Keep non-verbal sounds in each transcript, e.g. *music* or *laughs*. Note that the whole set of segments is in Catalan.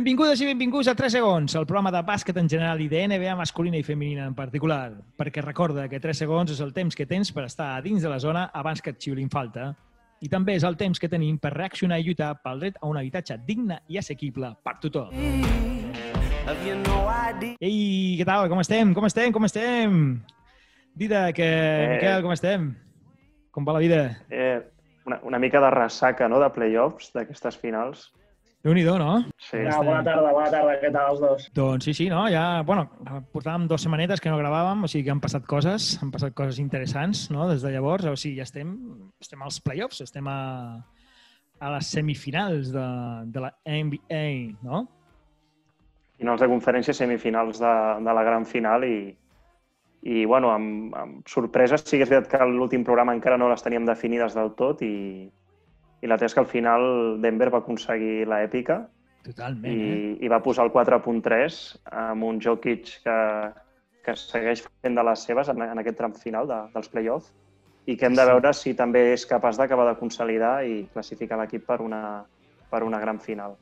Benvingudes i benvinguts a 3 segons, el programa de bàsquet en general i de NBA masculina i femenina en particular, perquè recorda que 3 segons és el temps que tens per estar a dins de la zona abans que et xiulin falta. I també és el temps que tenim per reaccionar i lluitar pel dret a un habitatge digne i assequible per tothom. Ei, què tal? Com estem? Com estem? Com estem? Dida, que... Eh. Miquel, com estem? Com va la vida? Eh, una, una mica de ressaca, no?, de playoffs, d'aquestes finals. Déu-n'hi-do, no? Sí, Ah, bona tarda, bona tarda, què tal els dos? Doncs sí, sí, no? Ja, bueno, portàvem dues setmanetes que no gravàvem, o sigui que han passat coses, han passat coses interessants, no?, des de llavors. O sigui, ja estem, estem als playoffs, estem a, a les semifinals de, de la NBA, no? finals de conferència, semifinals de, de la gran final i, i bueno, amb, amb sorpreses. Sí que és veritat que l'últim programa encara no les teníem definides del tot i, i la és que al final Denver va aconseguir l'èpica Totalment, i, eh? i va posar el 4.3 amb un Jokic que, que segueix fent de les seves en, en aquest tram final de, dels playoffs i que hem de Sí. veure si també és capaç d'acabar de consolidar i classificar l'equip per, una, per una gran final.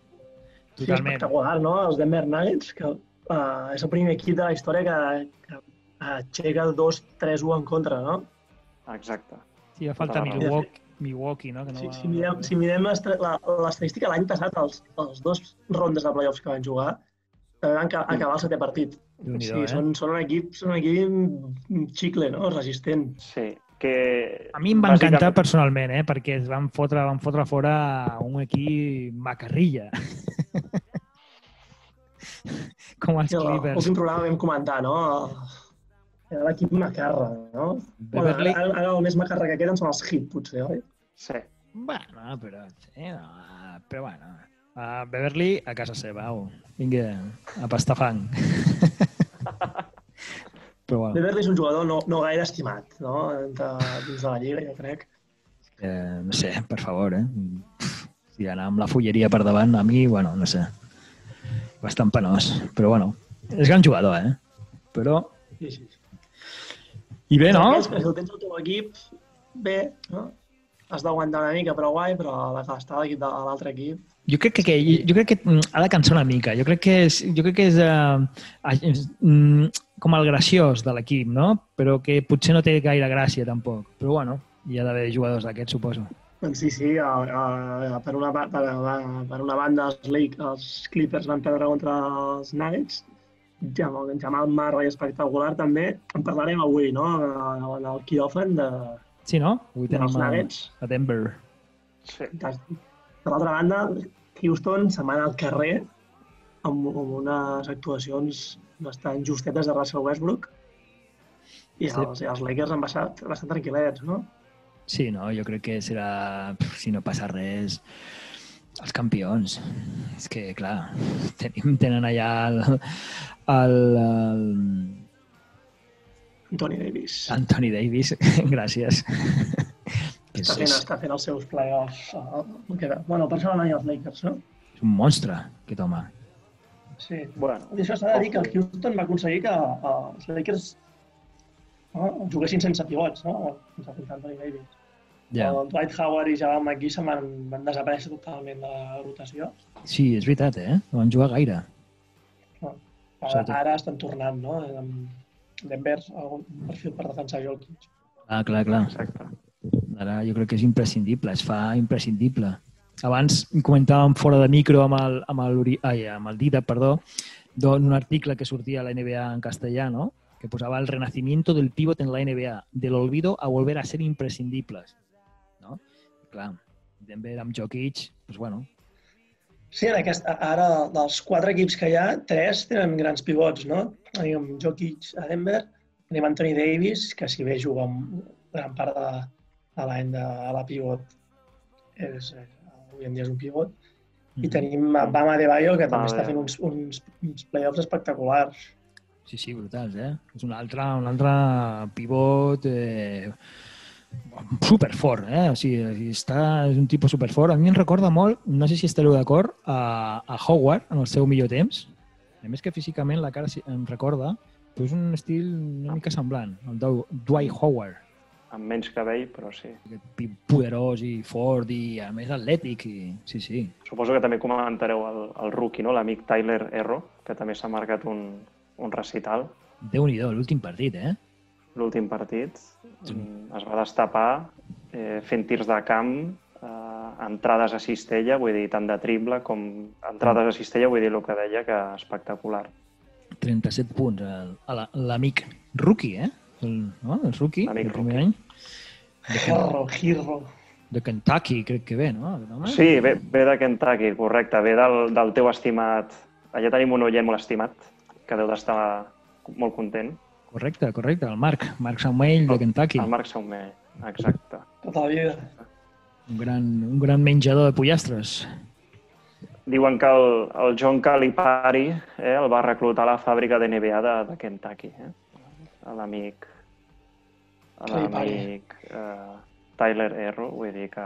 Sí, Totalment. espectacular, no? Els Denver Nuggets, que uh, és el primer equip de la història que, que aixeca 2-3-1 en contra, no? Exacte. Sí, ja falta Tota la. Milwaukee, Milwaukee, no? Que no Si, va- si mirem, si mirem l'estadística l'any passat, els, els dos rondes de playoffs que van jugar, també van ca- acabar el setè partit. Sigui, eh? són, són un equip, són un equip xicle, no? Resistent. Sí, que... A mi em va bàsicament- encantar personalment, eh? perquè es van fotre, van fotre fora un equip macarrilla. *laughs* Com els Clippers. L'últim programa vam comentar, no? Era l'equip macarra, no? Bueno, Beverly, ara, ara el més macarra que queden són els Heat, potser, oi? Sí, Bueno, però... Sí, no, però bueno. Uh, Beverly a casa seva, au. Vinga, a pastar fang. *laughs* però bueno, Beverly és un jugador no, no gaire estimat, no? Entre, dins de la lliga, jo crec. eh, no sé, per favor, eh? Si anar amb la fulleria per davant, a mi, bueno, no sé. Bastant penós. Però bueno, és gran jugador, eh? Però... Sí, sí. I bé, no? Que si el tens al teu equip, bé, no? Has d'aguantar una mica, però guai, però a la que està a a l'altre equip... Jo crec que, que, jo crec que mm, ha de cansar una mica. Jo crec que és, jo crec que és, és mm, com el graciós de l'equip, no? Però que potser no té gaire gràcia, tampoc. Però bueno, hi ha d'haver jugadors d'aquests, suposo. Doncs sí, sí, a, a, per, una, per, a, per una banda els, Lake, els Clippers van perdre contra els Nuggets, Jamal, Jamal Murray espectacular també. En parlarem avui, no? En, el quiròfan de, Sí, no? Avui tenim a, Nuggets. a Denver. sí. Per l'altra banda, Houston se'n va al carrer amb, amb unes actuacions bastant justetes de Russell Westbrook i Sí. els, i els Lakers han passat bastant tranquil·lets, no? Sí, no? Jo crec que serà, si no passa res, els campions. És que, clar, tenim, tenen allà el, el, el Anthony Davis. Anthony Davis, *laughs* gràcies. Està fent, és, està fent els seus playoffs. Que, bueno, per això van anar els Lakers, no? és un monstre, aquest home. Sí. Bueno, I això s'ha de dir que el Houston va aconseguir que uh, els Lakers no, juguessin sense pivots, no? Sense Anthony Davis. Ja. El Dwight Howard i Javal McGee se'n van, van desaparèixer totalment de la rotació. Sí, és veritat, eh? No van jugar gaire. Ara, Sobretot. ara estan tornant, no? Amb Denver, algun perfil per defensar Jokic. Ah, clar, clar. exacte. Ara jo crec que és imprescindible, es fa imprescindible. Abans comentàvem fora de micro amb el, amb el, ai, amb el Dida, perdó, d'un article que sortia a la NBA en castellà, no? que posava el renacimiento del pívot en la NBA, del olvido a volver a ser imprescindibles. Clar, Denver amb Jokic, doncs bueno, Sí, en aquest, ara dels quatre equips que hi ha, tres tenen grans pivots, no? Tenim Jokic a Denver, tenim Anthony Davis, que si bé juga amb gran part de, de l'any de a la pivot, és, eh, avui en dia és un pivot, i tenim a Bama de Bayo, que també Bama està fent uns, uns, uns playoffs espectaculars. Sí, sí, brutals, eh? És un altre, un altre pivot eh, superfort, eh? O sigui, està, és un tipus superfort. A mi em recorda molt, no sé si estareu d'acord, a, a Howard en el seu millor temps. A més que físicament la cara em recorda, però és un estil una mica semblant, el de Dwight Howard. amb menys cabell, però sí. Aquest poderós i fort i a més atlètic. I... Sí, sí. Suposo que també comentareu el, el rookie, no? l'amic Tyler Erro, que també s'ha marcat un, un recital. Déu-n'hi-do, l'últim partit, eh? L'últim partit sí. es va destapar eh, fent tirs de camp, eh, entrades a cistella, vull dir, tant de triple com entrades a cistella, vull dir el que deia, que espectacular. 37 punts, l'amic rookie, eh? el, no? el rookie del primer any. Hero, Hero. De Kentucky, crec que ve, no? Home? Sí, ve, ve de Kentucky, correcte. Ve del, del teu estimat... Allà tenim un oient molt estimat, que deu d'estar molt content. Correcte, correcte, el Marc, Marc Saumell de Kentucky. El Marc Saumell, exacte. Tota la vida. Un gran, un gran menjador de pollastres. Diuen que el, el John Calipari eh, el va reclutar a la fàbrica de NBA de, de Kentucky. Eh? a l'amic a l'amic uh, Tyler Erro, vull dir que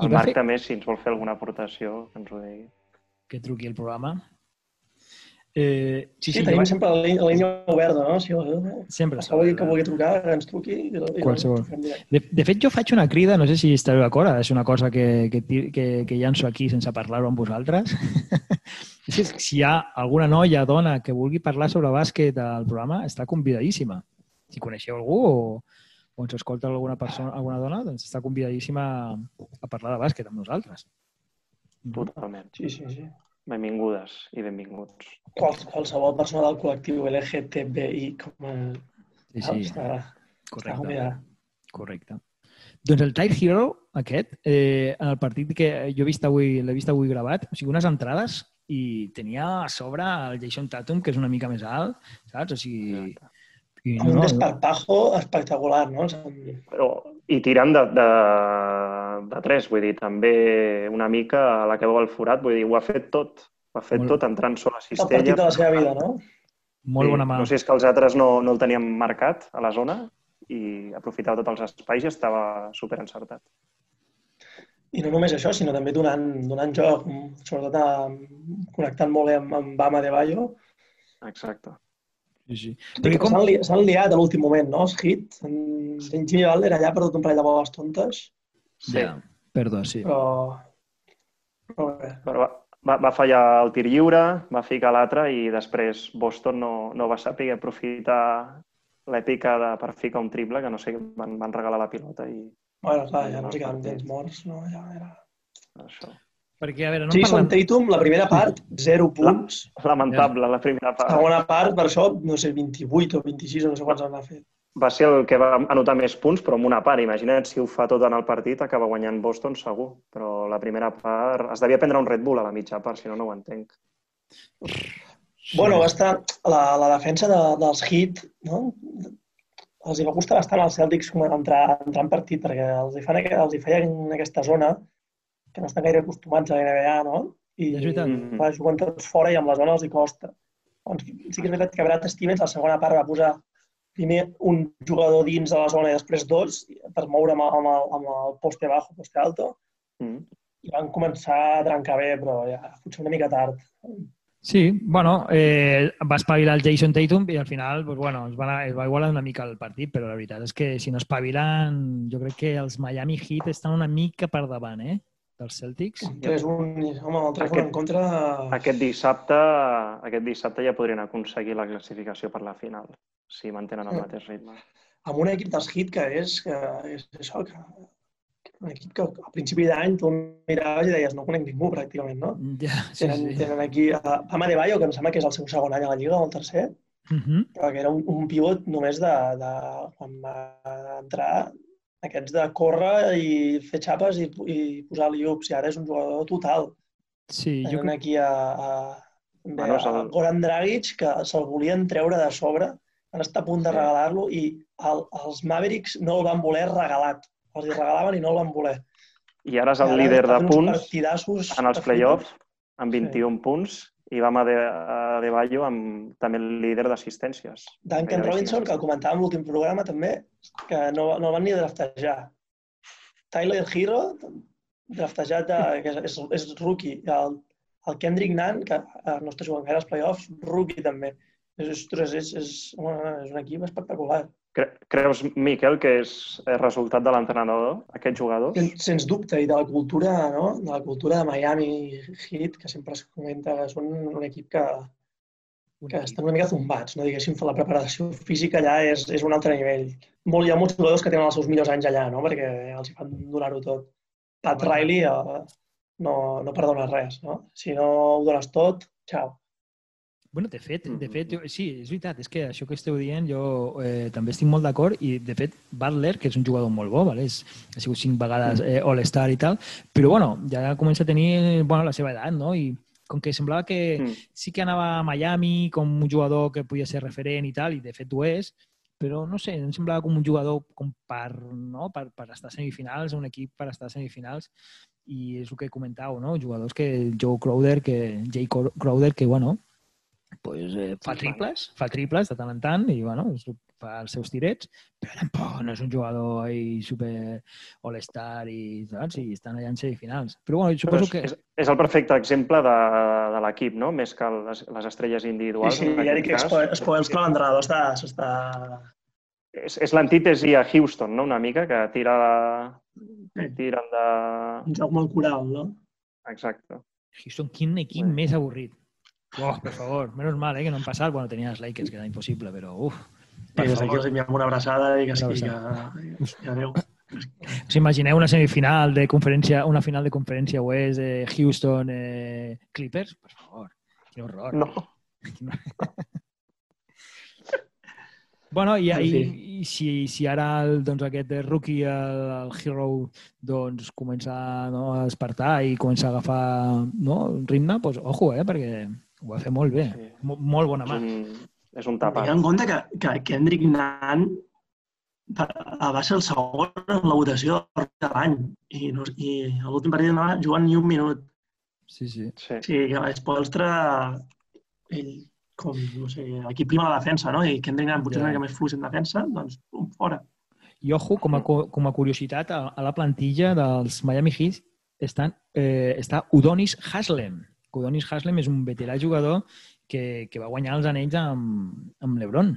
el Marc fer... també, si ens vol fer alguna aportació, que ens ho digui. Que truqui el programa. Eh, sí, sí, sí tenim sempre la línia, la línia oberta, no? Si sempre. Si que vulgui trucar, que ens truqui. I, Qualsevol. De, de fet, jo faig una crida, no sé si estareu d'acord, és una cosa que, que, que, que llanço aquí sense parlar-ho amb vosaltres. *laughs* si hi ha alguna noia, dona, que vulgui parlar sobre bàsquet al programa, està convidadíssima. Si coneixeu algú o, o ens escolta alguna persona, alguna dona, doncs està convidadíssima a parlar de bàsquet amb nosaltres. Totalment. Sí, sí, sí. Benvingudes i benvinguts. Quals, qualsevol persona del col·lectiu LGTBI com a... Sí, sí. Està, Correcte. Està Correcte. Doncs el Tide Hero, aquest, eh, en el partit que jo he vist avui, l'he vist avui gravat, o sigui, unes entrades i tenia a sobre el Jason Tatum, que és una mica més alt, saps? O sigui... I, no, un desparpajo espectacular, no? Però, I tirant de, de, de tres, vull dir, també una mica a la que veu el forat, vull dir, ho ha fet tot. Ho ha fet Molt... tot entrant sola a cistella. El partit de la seva vida, no? Molt bona mà. No sé si és que els altres no, no el teníem marcat a la zona i aprofitava tots els espais i estava super encertat. I no només això, sinó també donant, donant joc, sobretot a, connectant molt amb, amb Bama de Bayo. Exacte. Sí, sí. com... S'han li, liat a l'últim moment, no? Els hits. En, en Jimmy Butler allà ha perdut un parell de boles tontes. Sí. Ja, perdó, sí. Però... Però, bé. Però va, va, va fallar el tir lliure, va ficar l'altre i després Boston no, no va saber aprofitar l'èpica de, per ficar un triple, que no sé, van, van regalar la pilota i... Bueno, clar, ja no s'hi quedaven temps morts, no? Ja era... Això. Perquè, a veure, no Jason parlem... Tatum, la primera part, 0 punts. Lamentable, la primera part. Segona part, per això, no sé, 28 o 26 o no sé quants han fet. Va ser el que va anotar més punts, però amb una part. Imagina't si ho fa tot en el partit, acaba guanyant Boston segur. Però la primera part... Es devia prendre un Red Bull a la mitja part, si no, no ho entenc. Bueno, va estar la, la defensa de, dels Heat, no? Els hi va costar bastant als Celtics entrar, entrar en partit, perquè els hi, fan, els hi feien en aquesta zona que no estan gaire acostumats a la NBA, no? I, és veritat. Clar, juguen tots fora i amb la zona els hi costa. Doncs sí que és veritat que Brad Stevens, la segona part, va posar primer un jugador dins de la zona i després dos per moure amb, amb, el, amb el poste bajo, poste alto. Mm. I van començar a trencar bé, però ja potser una mica tard. Sí, bueno, eh, va espavilar el Jason Tatum i al final pues, bueno, es, va, es va igualar una mica el partit, però la veritat és que si no espavilen, jo crec que els Miami Heat estan una mica per davant, eh? Dels Celtics. 3-1, home, el 3 en contra... Aquest dissabte, aquest dissabte ja podrien aconseguir la classificació per la final, si mantenen el mateix ritme. Amb un equip dels Heat que és, que és això, que, un equip que a principi d'any tu miraves i deies no conec ningú pràcticament, no? Ja, sí, tenen, sí. tenen aquí a Pama de Bayo, que em sembla que és el seu segon any a la Lliga o el tercer, uh mhm. -huh. però que era un, un pivot només de, de quan va entrar aquests de córrer i fer xapes i, i posar liups, i ara és un jugador total. Sí, jo crec... aquí a, a, bueno, a, a Goran Dragic, que se'l volien treure de sobre, van estar a punt de regalar-lo i el, els Mavericks no el van voler regalat. Els hi regalaven i no el van voler. I ara és el I líder de punts en els play-offs, amb 21 sí. punts, i vam a De, a de Bayo amb també el líder d'assistències. Duncan Robinson, que el comentàvem l'últim programa també, que no, no el van ni draftejar. Tyler Hero, draftejat, de, que és, és, és rookie. El, el Kendrick Nunn, que eh, no està jugant gaire als playoffs, rookie també. És, ostres, és, és, és un equip espectacular. Creus, Miquel, que és el resultat de l'entrenador, aquest jugador? Sens dubte, i de la cultura, no? de la cultura de Miami Heat, que sempre es comenta que són un equip que, que estan una mica zumbats, no? diguéssim, la preparació física allà és, és un altre nivell. Molt, hi ha molts jugadors que tenen els seus millors anys allà, no? perquè els fan donar-ho tot. Pat Riley eh, no, no perdona res, no? Si no ho dones tot, xau. Bueno, de fet, de fet jo, sí, és veritat, és que això que esteu dient jo eh, també estic molt d'acord i, de fet, Butler, que és un jugador molt bo, vale? és, ha sigut cinc vegades eh, All-Star i tal, però bueno, ja comença a tenir bueno, la seva edat, no? I com que semblava que mm. sí que anava a Miami com un jugador que podia ser referent i tal, i de fet ho és, però no sé, em semblava com un jugador com per, no? per, per estar a semifinals, un equip per estar a semifinals, i és el que comentau, no? Jugadors que Joe Crowder, que Jay Crowder, que bueno, pues, eh, fa triples, fa triples de tant en tant i bueno, fa els seus tirets, però tampoc no és un jugador ahí super all-star i, saps? i estan allà en semifinals. Però bueno, suposo és, que... És, és el perfecte exemple de, de l'equip, no? Més que les, les estrelles individuals. Sí, sí, ja dic que Spoels que l'entrenador està... està... És, és l'antítesi a Houston, no? Una mica, que tira... Sí. Tiren de... Un joc molt coral, no? Exacte. Houston, quin equip sí. més avorrit. Oh, per favor, menos mal, eh, que no han passat. Bueno, tenia els Lakers, que era impossible, però uf. Per I des d'aquí els enviem una abraçada i que sí, que, que adeu. Us imagineu una semifinal de conferència, una final de conferència oest de Houston eh, Clippers? Per favor, quin horror. No. *laughs* Bueno, i, i, i si, si ara el, doncs, aquest rookie, el, el hero, doncs, comença no, a despertar i comença a agafar no, ritme, doncs, ojo, eh, perquè ho va fer molt bé. Sí. Molt bona mà. És un, és un tapat. Tinc en compte que, que Kendrick Nunn va ser el segon en la votació de l'any i, no, i a l'últim partit no va jugar ni un minut. Sí, sí. Sí, sí que Espolstra, ell, com, no sé, aquí prima la defensa, no? I Kendrick Nunn potser ja. una mica més fluix en defensa, doncs, pum, fora. I ojo, com a, com a curiositat, a, a la plantilla dels Miami Heat estan, eh, està Udonis Haslem, Udonis Haslem és un veterà jugador que, que va guanyar els anells amb, amb l'Ebron.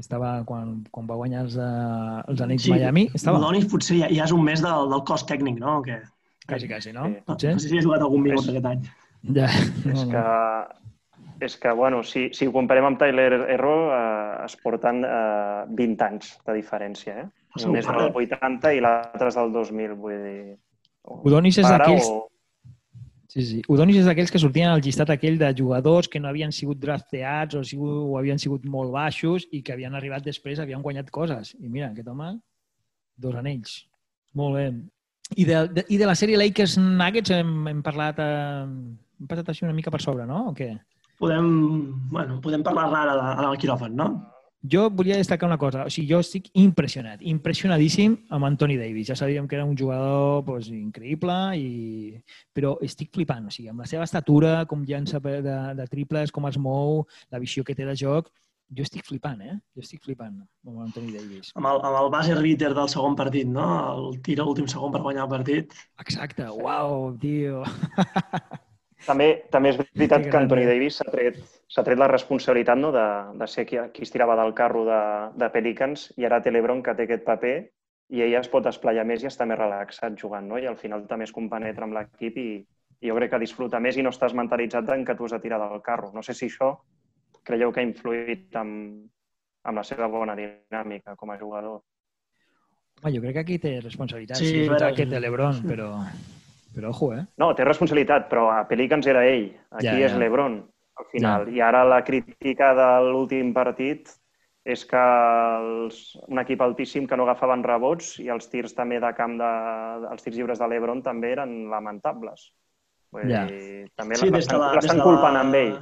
Estava, quan, quan va guanyar els, uh, els anells sí, Miami, estava... Udonis potser ja, ja és un mes del, del cos tècnic, no? Que, quasi, quasi, no? Sí. Potser? No sé si ha jugat algun minut és, aquest any. Ja, no, és que, és que, bueno, si, si ho comparem amb Tyler Erro, eh, es porten eh, 20 anys de diferència, eh? Un és del 80 i l'altre és del 2000, vull dir... Udonis és d'aquells... O Sí, sí. Udonis és d'aquells que sortien al llistat aquell de jugadors que no havien sigut drafteats o, sigut, o havien sigut molt baixos i que havien arribat després, havien guanyat coses. I mira, aquest home, dos anells. Molt bé. I de, de, i de la sèrie Lakers Nuggets hem, hem parlat eh, hem passat així una mica per sobre, no? O què? Podem, bueno, podem parlar ara al quiròfan, no? Jo volia destacar una cosa. O sigui, jo estic impressionat, impressionadíssim amb Anthony Davis. Ja sabíem que era un jugador pues, increïble, i... però estic flipant. O sigui, amb la seva estatura, com llança de, de triples, com es mou, la visió que té de joc, jo estic flipant, eh? Jo estic flipant amb Anthony Davis. Amb el, amb el base Ritter del segon partit, no? El tira l'últim segon per guanyar el partit. Exacte. Uau, tio. *laughs* També, també és veritat que Anthony Davis s'ha tret, tret la responsabilitat no, de, de ser qui, qui es tirava del carro de, de Pelicans i ara té l'Ebron que té aquest paper i ella es pot esplayar més i està més relaxat jugant, no? I al final també es compenetra amb l'equip i, i jo crec que disfruta més i no estàs mentalitzat en que tu has de tirar del carro. No sé si això creieu que ha influït amb, amb la seva bona dinàmica com a jugador. Home, jo crec que aquí té responsabilitat. Sí, sí és veritat que té l'Ebron, però... *laughs* Però ojo, eh? No, té responsabilitat, però a Pelicans era ell. Aquí ja, ja. és l'Ebron, al final. Ja. I ara la crítica de l'últim partit és que els, un equip altíssim que no agafaven rebots i els tirs també de camp de, els tirs lliures de l'Ebron també eren lamentables. Vull ja. dir, també sí, l'estan culpant la... amb ell.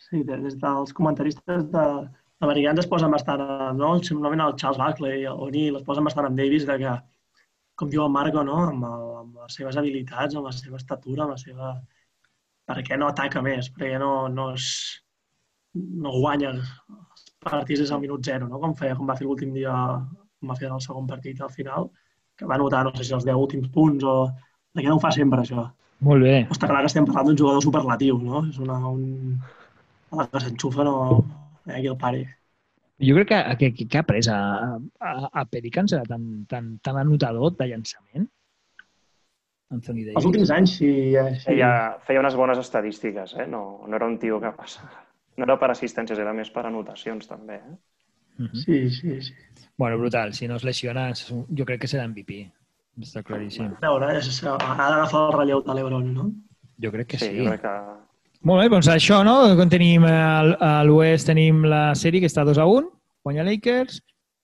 Sí, des dels comentaristes de, americans es posen bastant, no? Simplement el Charles Barkley o O'Neill es posen bastant amb Davis de que com diu el Marco, no? amb, el, amb les seves habilitats, amb la seva estatura, amb la seva... Per què no ataca més? Per què no, no, es, no guanya els partits des del minut zero, no? com, feia, com va fer l'últim dia, com va fer el segon partit al final, que va notar, no sé si els 10 últims punts o... De què no ho fa sempre, això? Molt bé. Està clar que estem parlant d'un jugador superlatiu, no? És una, un... A la que s'enxufa no... Eh, aquí el pare. Jo crec que, que, que, que ha pres a, a, a Pelicans era tan, tan, tan anotador de llançament. Anthony Davis. Els últims anys, sí. eh, sí. Feia, feia unes bones estadístiques, eh? No, no era un tio que passa... No era per assistències, era més per anotacions, també. Eh? Mhm. Sí, sí, sí. Bueno, brutal. Si no es lesiona, jo crec que serà MVP. Està claríssim. A veure, és- ha d'agafar el relleu de l'Ebron, no? Jo crec que Sí, sí. jo crec que... Molt bé, doncs això, no? Tenim al- a l'oest tenim la sèrie que està 2 a 1, guanya Lakers,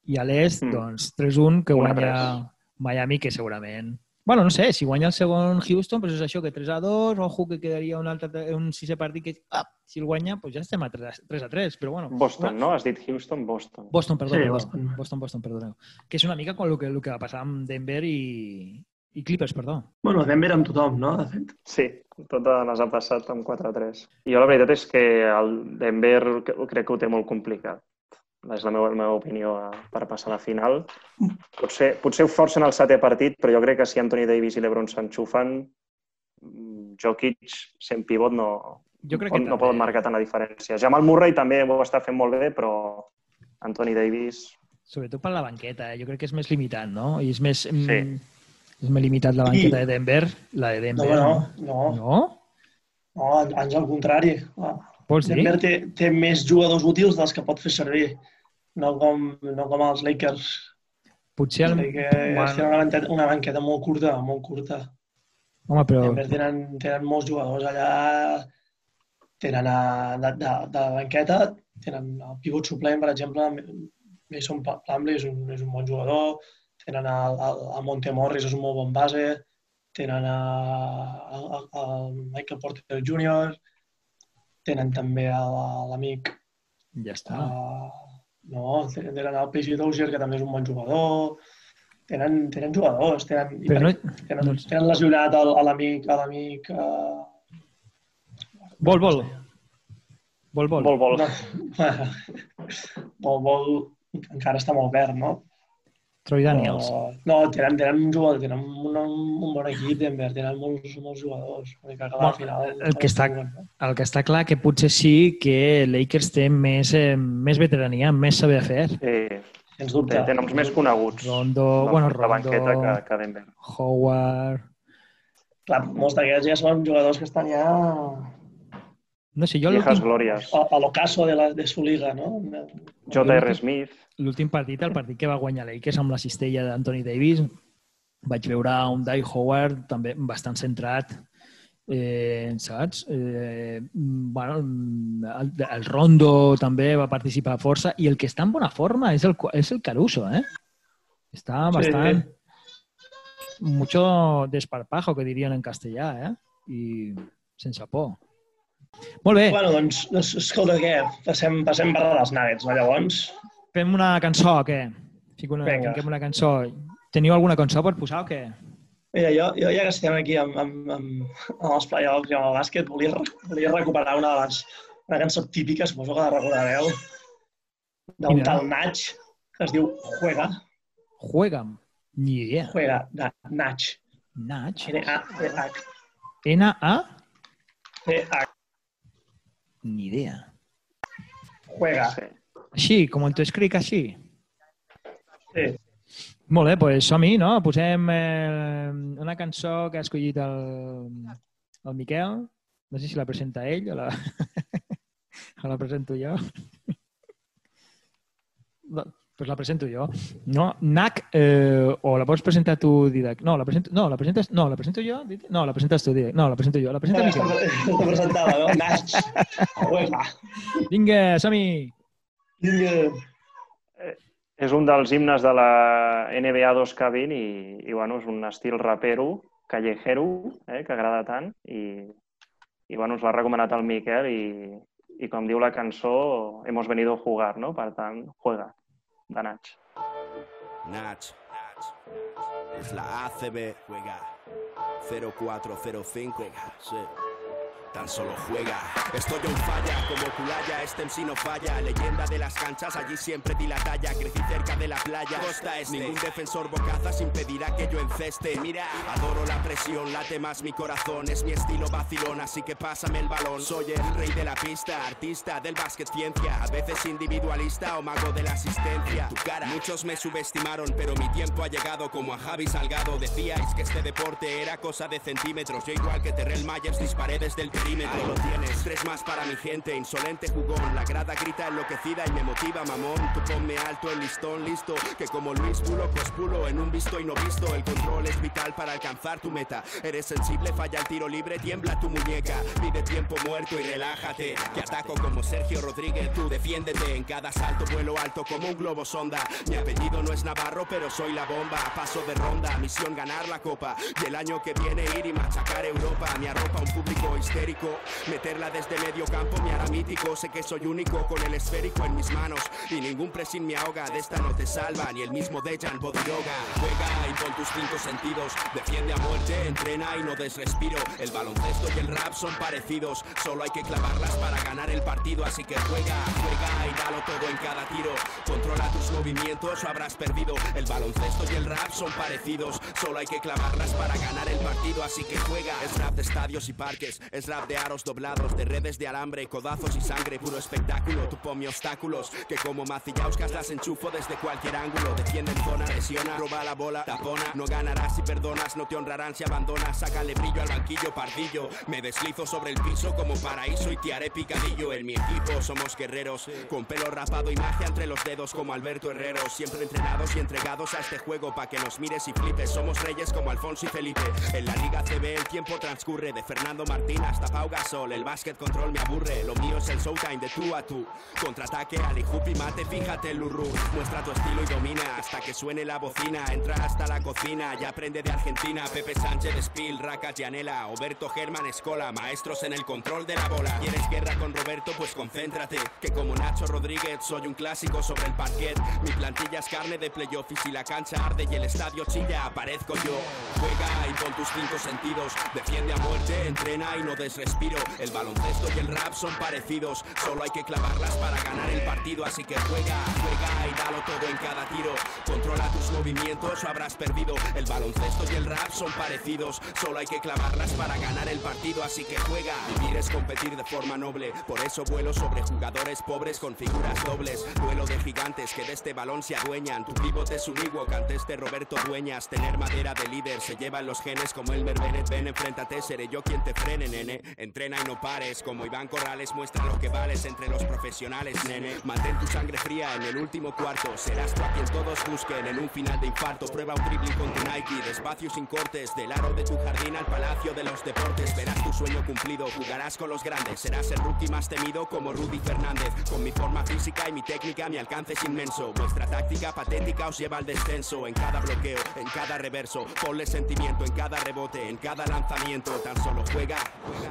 i a l'est, Mm. doncs, 3-1, que Un a guanya Miami, que segurament... Bueno, no sé, si guanya el segon Houston, doncs és això, que 3 a 2, ojo que quedaria un altre, un sisè partit que, ah, si el guanya, doncs ja estem a 3 a 3, a 3 però bueno. Boston, no? Has dit Houston, Boston. Boston, perdó, Sí. Boston. Boston, Boston, perdoneu. Que és una mica com el que, el que va passar amb Denver i, i Clippers, perdó. Bueno, Denver amb tothom, no? De fet. Sí, totes les ha passat amb 4-3. I jo la veritat és que el Denver crec que ho té molt complicat. És la meva, la meva opinió eh, per passar a la final. Potser, potser ho forcen el setè partit, però jo crec que si Anthony Davis i l'Ebron s'enxufen, mm, Jokic, sent pivot, no, Jo crec que no poden marcar tant la diferència. Jamal Murray també ho està fent molt bé, però Anthony Davis... Sobretot per la banqueta, eh? jo crec que és més limitat, no? I és més, Sí. mm, és més limitat la banqueta de Denver, la de No, Denver. no, no. No? No, ans al contrari. Ah, dir? Denver té, té més jugadors útils dels que pot fer servir. No com, no com els Lakers. Potser... El... Que Bueno, tenen una banqueta, una banqueta molt curta, molt curta. home, però... Denver tenen, tenen molts jugadors allà. Tenen a, de, de, de la banqueta, tenen el pivot suplent, per exemple, Mason Plumlee és un, és un bon jugador, tenen a, a, a Monte Morris, és un molt bon base, tenen a, a, a, a Michael Porter Jr., tenen també a la- l'amic Ja està. Uh, no, tenen el PG Dozier, que també és un bon jugador. Tenen, tenen jugadors, tenen, i Però no... tenen, no- tenen lesionat a l'amic, a l'amic... Uh, Vol, vol. Vol, vol. Vol, vol. no, *laughs* vol, vol, encara està molt verd, no? Troy Daniels. Però, no, tenen, tenen un jugador, tenen un, un bon equip, Denver, tenen molts, molts jugadors. Que Bueno, al final... el que està- El que està clar que potser sí que Lakers té més, eh, més veterania, més saber fer. Sí, Sens dubte. té noms més coneguts. Rondo, de bueno, la banqueta Rondo, que, que Denver. Howard... Clar, molts d'aquests ja són jugadors que estan ja No sé, jo Viejas glòries. a, a l'ocaso de, la, de su liga, no? J.R. Smith. l'últim partit, el partit que va guanyar Lakers amb la cistella d'Anthony Davis, vaig veure un Dai Howard també bastant centrat, eh, saps? Eh, bueno, el, el Rondo també va participar força i el que està en bona forma és el, és el Caruso, eh? Està Sí. bastant... Mucho desparpajo, que dirien en castellà, eh? I sense por. Molt bé, Bueno, doncs, doncs escolta, què? Passem, passem per les Nuggets, no, llavors? fem una cançó, o què? Fico una, Vinga. fiquem una cançó. Teniu alguna cançó per posar o què? Mira, jo, jo ja que estem aquí amb, amb, amb, amb els playoffs i amb el bàsquet, volia, volia recuperar una de les una cançó típica, suposo que la recordareu, d'un tal Nach, que es diu Juega, Juega'm. Ni idea. Juega, de Nach, Nach. N-A-C-H, N-A? C-H, Ni idea. Juega. Sí. Així, com t'ho escric així. Sí. Molt bé, doncs som-hi, no? Posem eh, una cançó que ha escollit el, el Miquel. No sé si la presenta ell o la, *laughs* o la presento jo. No, pues la presento jo. No, NAC, eh, o la pots presentar tu, Didac. No, la presento, no, la presentes, no, la presento jo? Didac? No, la presentes tu, Didac. No, la presento jo. La presenta està, Miquel. està presentada, no? Nach, Juega. Vinga, som-hi! Vinga. És un dels himnes de la NBA 2K20 i, i bueno, és un estil rapero, callejero, eh, que agrada tant i, i bueno, ens l'ha recomanat el Miquel i, i com diu la cançó, hemos venido a jugar, no? Per tant, juega, de Nach. Nach. Es la ACB. Juega. 0405. Sí. Tan solo juega. Estoy un falla, como Culaya, este MC no falla. Leyenda de las canchas, allí siempre di la talla. Crecí cerca de la playa, costa este. Ningún defensor bocazas impedirá que yo enceste. Mira, adoro la presión, late más mi corazón. Es mi estilo vacilón, así que pásame el balón. Soy el rey de la pista, artista del básquet ciencia. A veces individualista o mago de la asistencia. Tu cara, muchos me subestimaron, pero mi tiempo ha llegado como a Javi Salgado. Decíais que este deporte era cosa de centímetros. Yo igual que Terrell Myers disparé desde el perímetro. Ahí lo tienes, tres más para mi gente, insolente jugón. La grada grita enloquecida y me motiva, mamón. Tú ponme alto el listón, listo. Que como Luis Pulo, cospulo en un visto y no visto. El control es vital para alcanzar tu meta. Eres sensible, falla el tiro libre, tiembla tu muñeca. Pide tiempo muerto y relájate. Que ataco como Sergio Rodríguez, tú defiéndete. En cada salto vuelo alto como un globo sonda. Mi apellido no es Navarro, pero soy la bomba. Paso de ronda, misión ganar la copa. Y el año que viene ir y machacar Europa. Me arropa un público histérico. Meterla desde medio campo me hará mítico. Sé que soy único con el esférico en mis manos. Y ningún pressing me ahoga. De esta no te salva ni el mismo Dejan Bodiroga. Juega y con tus cinco sentidos. Defiende a muerte, entrena y no des respiro. El baloncesto y el rap son parecidos. Solo hay que clavarlas para ganar el partido. Así que juega, juega y dalo todo en cada tiro. Controla tus movimientos o habrás perdido. El baloncesto y el rap son parecidos. Solo hay que clavarlas para ganar el partido. Así que juega. Es rap de estadios y parques. Es rap de aros doblados, de redes de alambre, codazos y sangre. Puro espectáculo. Tu ponme obstáculos. Que como macillauscas las enchufo desde cualquier ángulo. Defiende en zona, lesiona, roba la bola, tapona. No ganarás si perdonas, no te honrarán si abandonas. Sácale brillo al banquillo, pardillo. Me deslizo sobre el piso como paraíso y te haré picadillo. En mi equipo somos guerreros. Con pelo rapado y magia entre los dedos como Alberto Herrero. Siempre entrenados y entregados a este juego pa' que nos mires y flipes. Somos reyes como Alfonso y Felipe. En la Liga CB el tiempo transcurre de Fernando Martín hasta Pau Gasol. El básquet control me aburre. Lo mío es el showtime de tú a tú. Contraataque, Ali y mate, fíjate Lurru. Muestra tu estilo y domina hasta que suene la bocina. Entra hasta la cocina, ya aprende de Argentina. Pepe Sánchez, Spill, Raca, Gianella, Oberto Germán, Escola. Maestros en el control de la bola. ¿Quieres guerra con Roberto? Pues concéntrate. Que como Nacho Rodríguez soy un clásico sobre el parquet. Mi plantilla es carne de playoff y si la cancha arde y el estadio chilla, aparezco yo. Juega y con tus cinco sentidos. Defiende a muerte, entrena y no des respiro. El baloncesto y el rap son parecidos. Solo hay que clavarlas para ganar el partido. Así que juega, juega y dalo todo en cada tiro. Controla tus movimientos o habrás perdido. El baloncesto y el rap son parecidos. Solo hay que clavarlas para ganar el partido. Así que juega. Vivir es competir de forma noble. Por eso vuelo sobre jugadores pobres con figuras dobles. Duelo de gigantes que de este balón se adueñan. Tu pivote es un antes de Roberto Dueñas. Tener madera de líder se llevan los genes como Elmer Bennett. Ven, enfréntate, seré yo quien te frene, nene. Entrena y no pares. Como Iván Corrales muestra lo que vales entre los profesionales, nene. Mantén tu sangre fría en el último cuarto. Serás tú a quien todos busquen en un final de infarto. Prueba un dribbling con tu Nike. Despacio sin cortes. Del aro de tu jardín al palacio de los deportes. Verás tu sueño cumplido. Jugarás con los grandes. Serás el rookie más temido como Rudy Fernández. Con mi forma física y mi técnica, mi alcance es inmenso. Vuestra táctica patética os lleva al descenso. En cada bloqueo, en cada reverso. Ponle sentimiento en cada rebote, en cada lanzamiento. Tan solo juega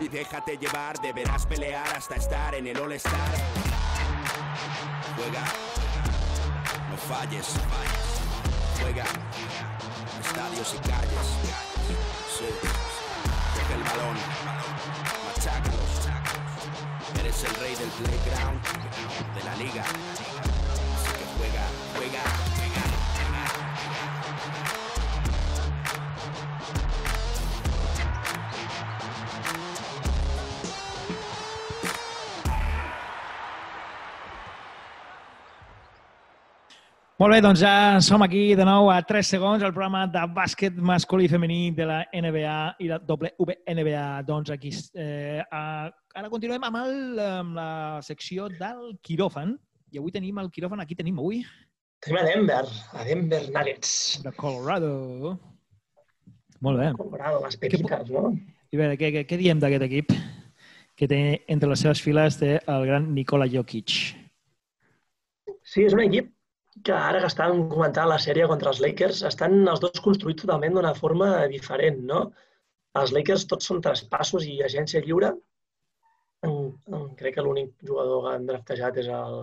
y déjate llevar. Deberás pelear hasta estar en el All-Star. Juega, no falles. Juega, estadios y calles. Sí, el balón, machácalos. Eres el rey del playground, de la liga. Así que juega, juega, Molt bé, doncs ja som aquí de nou a 3 segons al programa de bàsquet masculí i femení de la NBA i la WNBA. Doncs aquí, eh, a, ara continuem amb, el, amb la secció del quiròfan. I avui tenim el quiròfan, aquí tenim avui, Tenim a Denver, a Denver Nuggets. de Colorado. Molt bé. Colorado, les pepitas, no? I veure, què, què, què diem d'aquest equip que té entre les seves files té el gran Nikola Jokic? Sí, és un equip que ara que estan comentant la sèrie contra els Lakers, estan els dos construïts totalment d'una forma diferent, no? Els Lakers tots són traspassos i agència lliure. En, en, crec que l'únic jugador que han draftejat és el,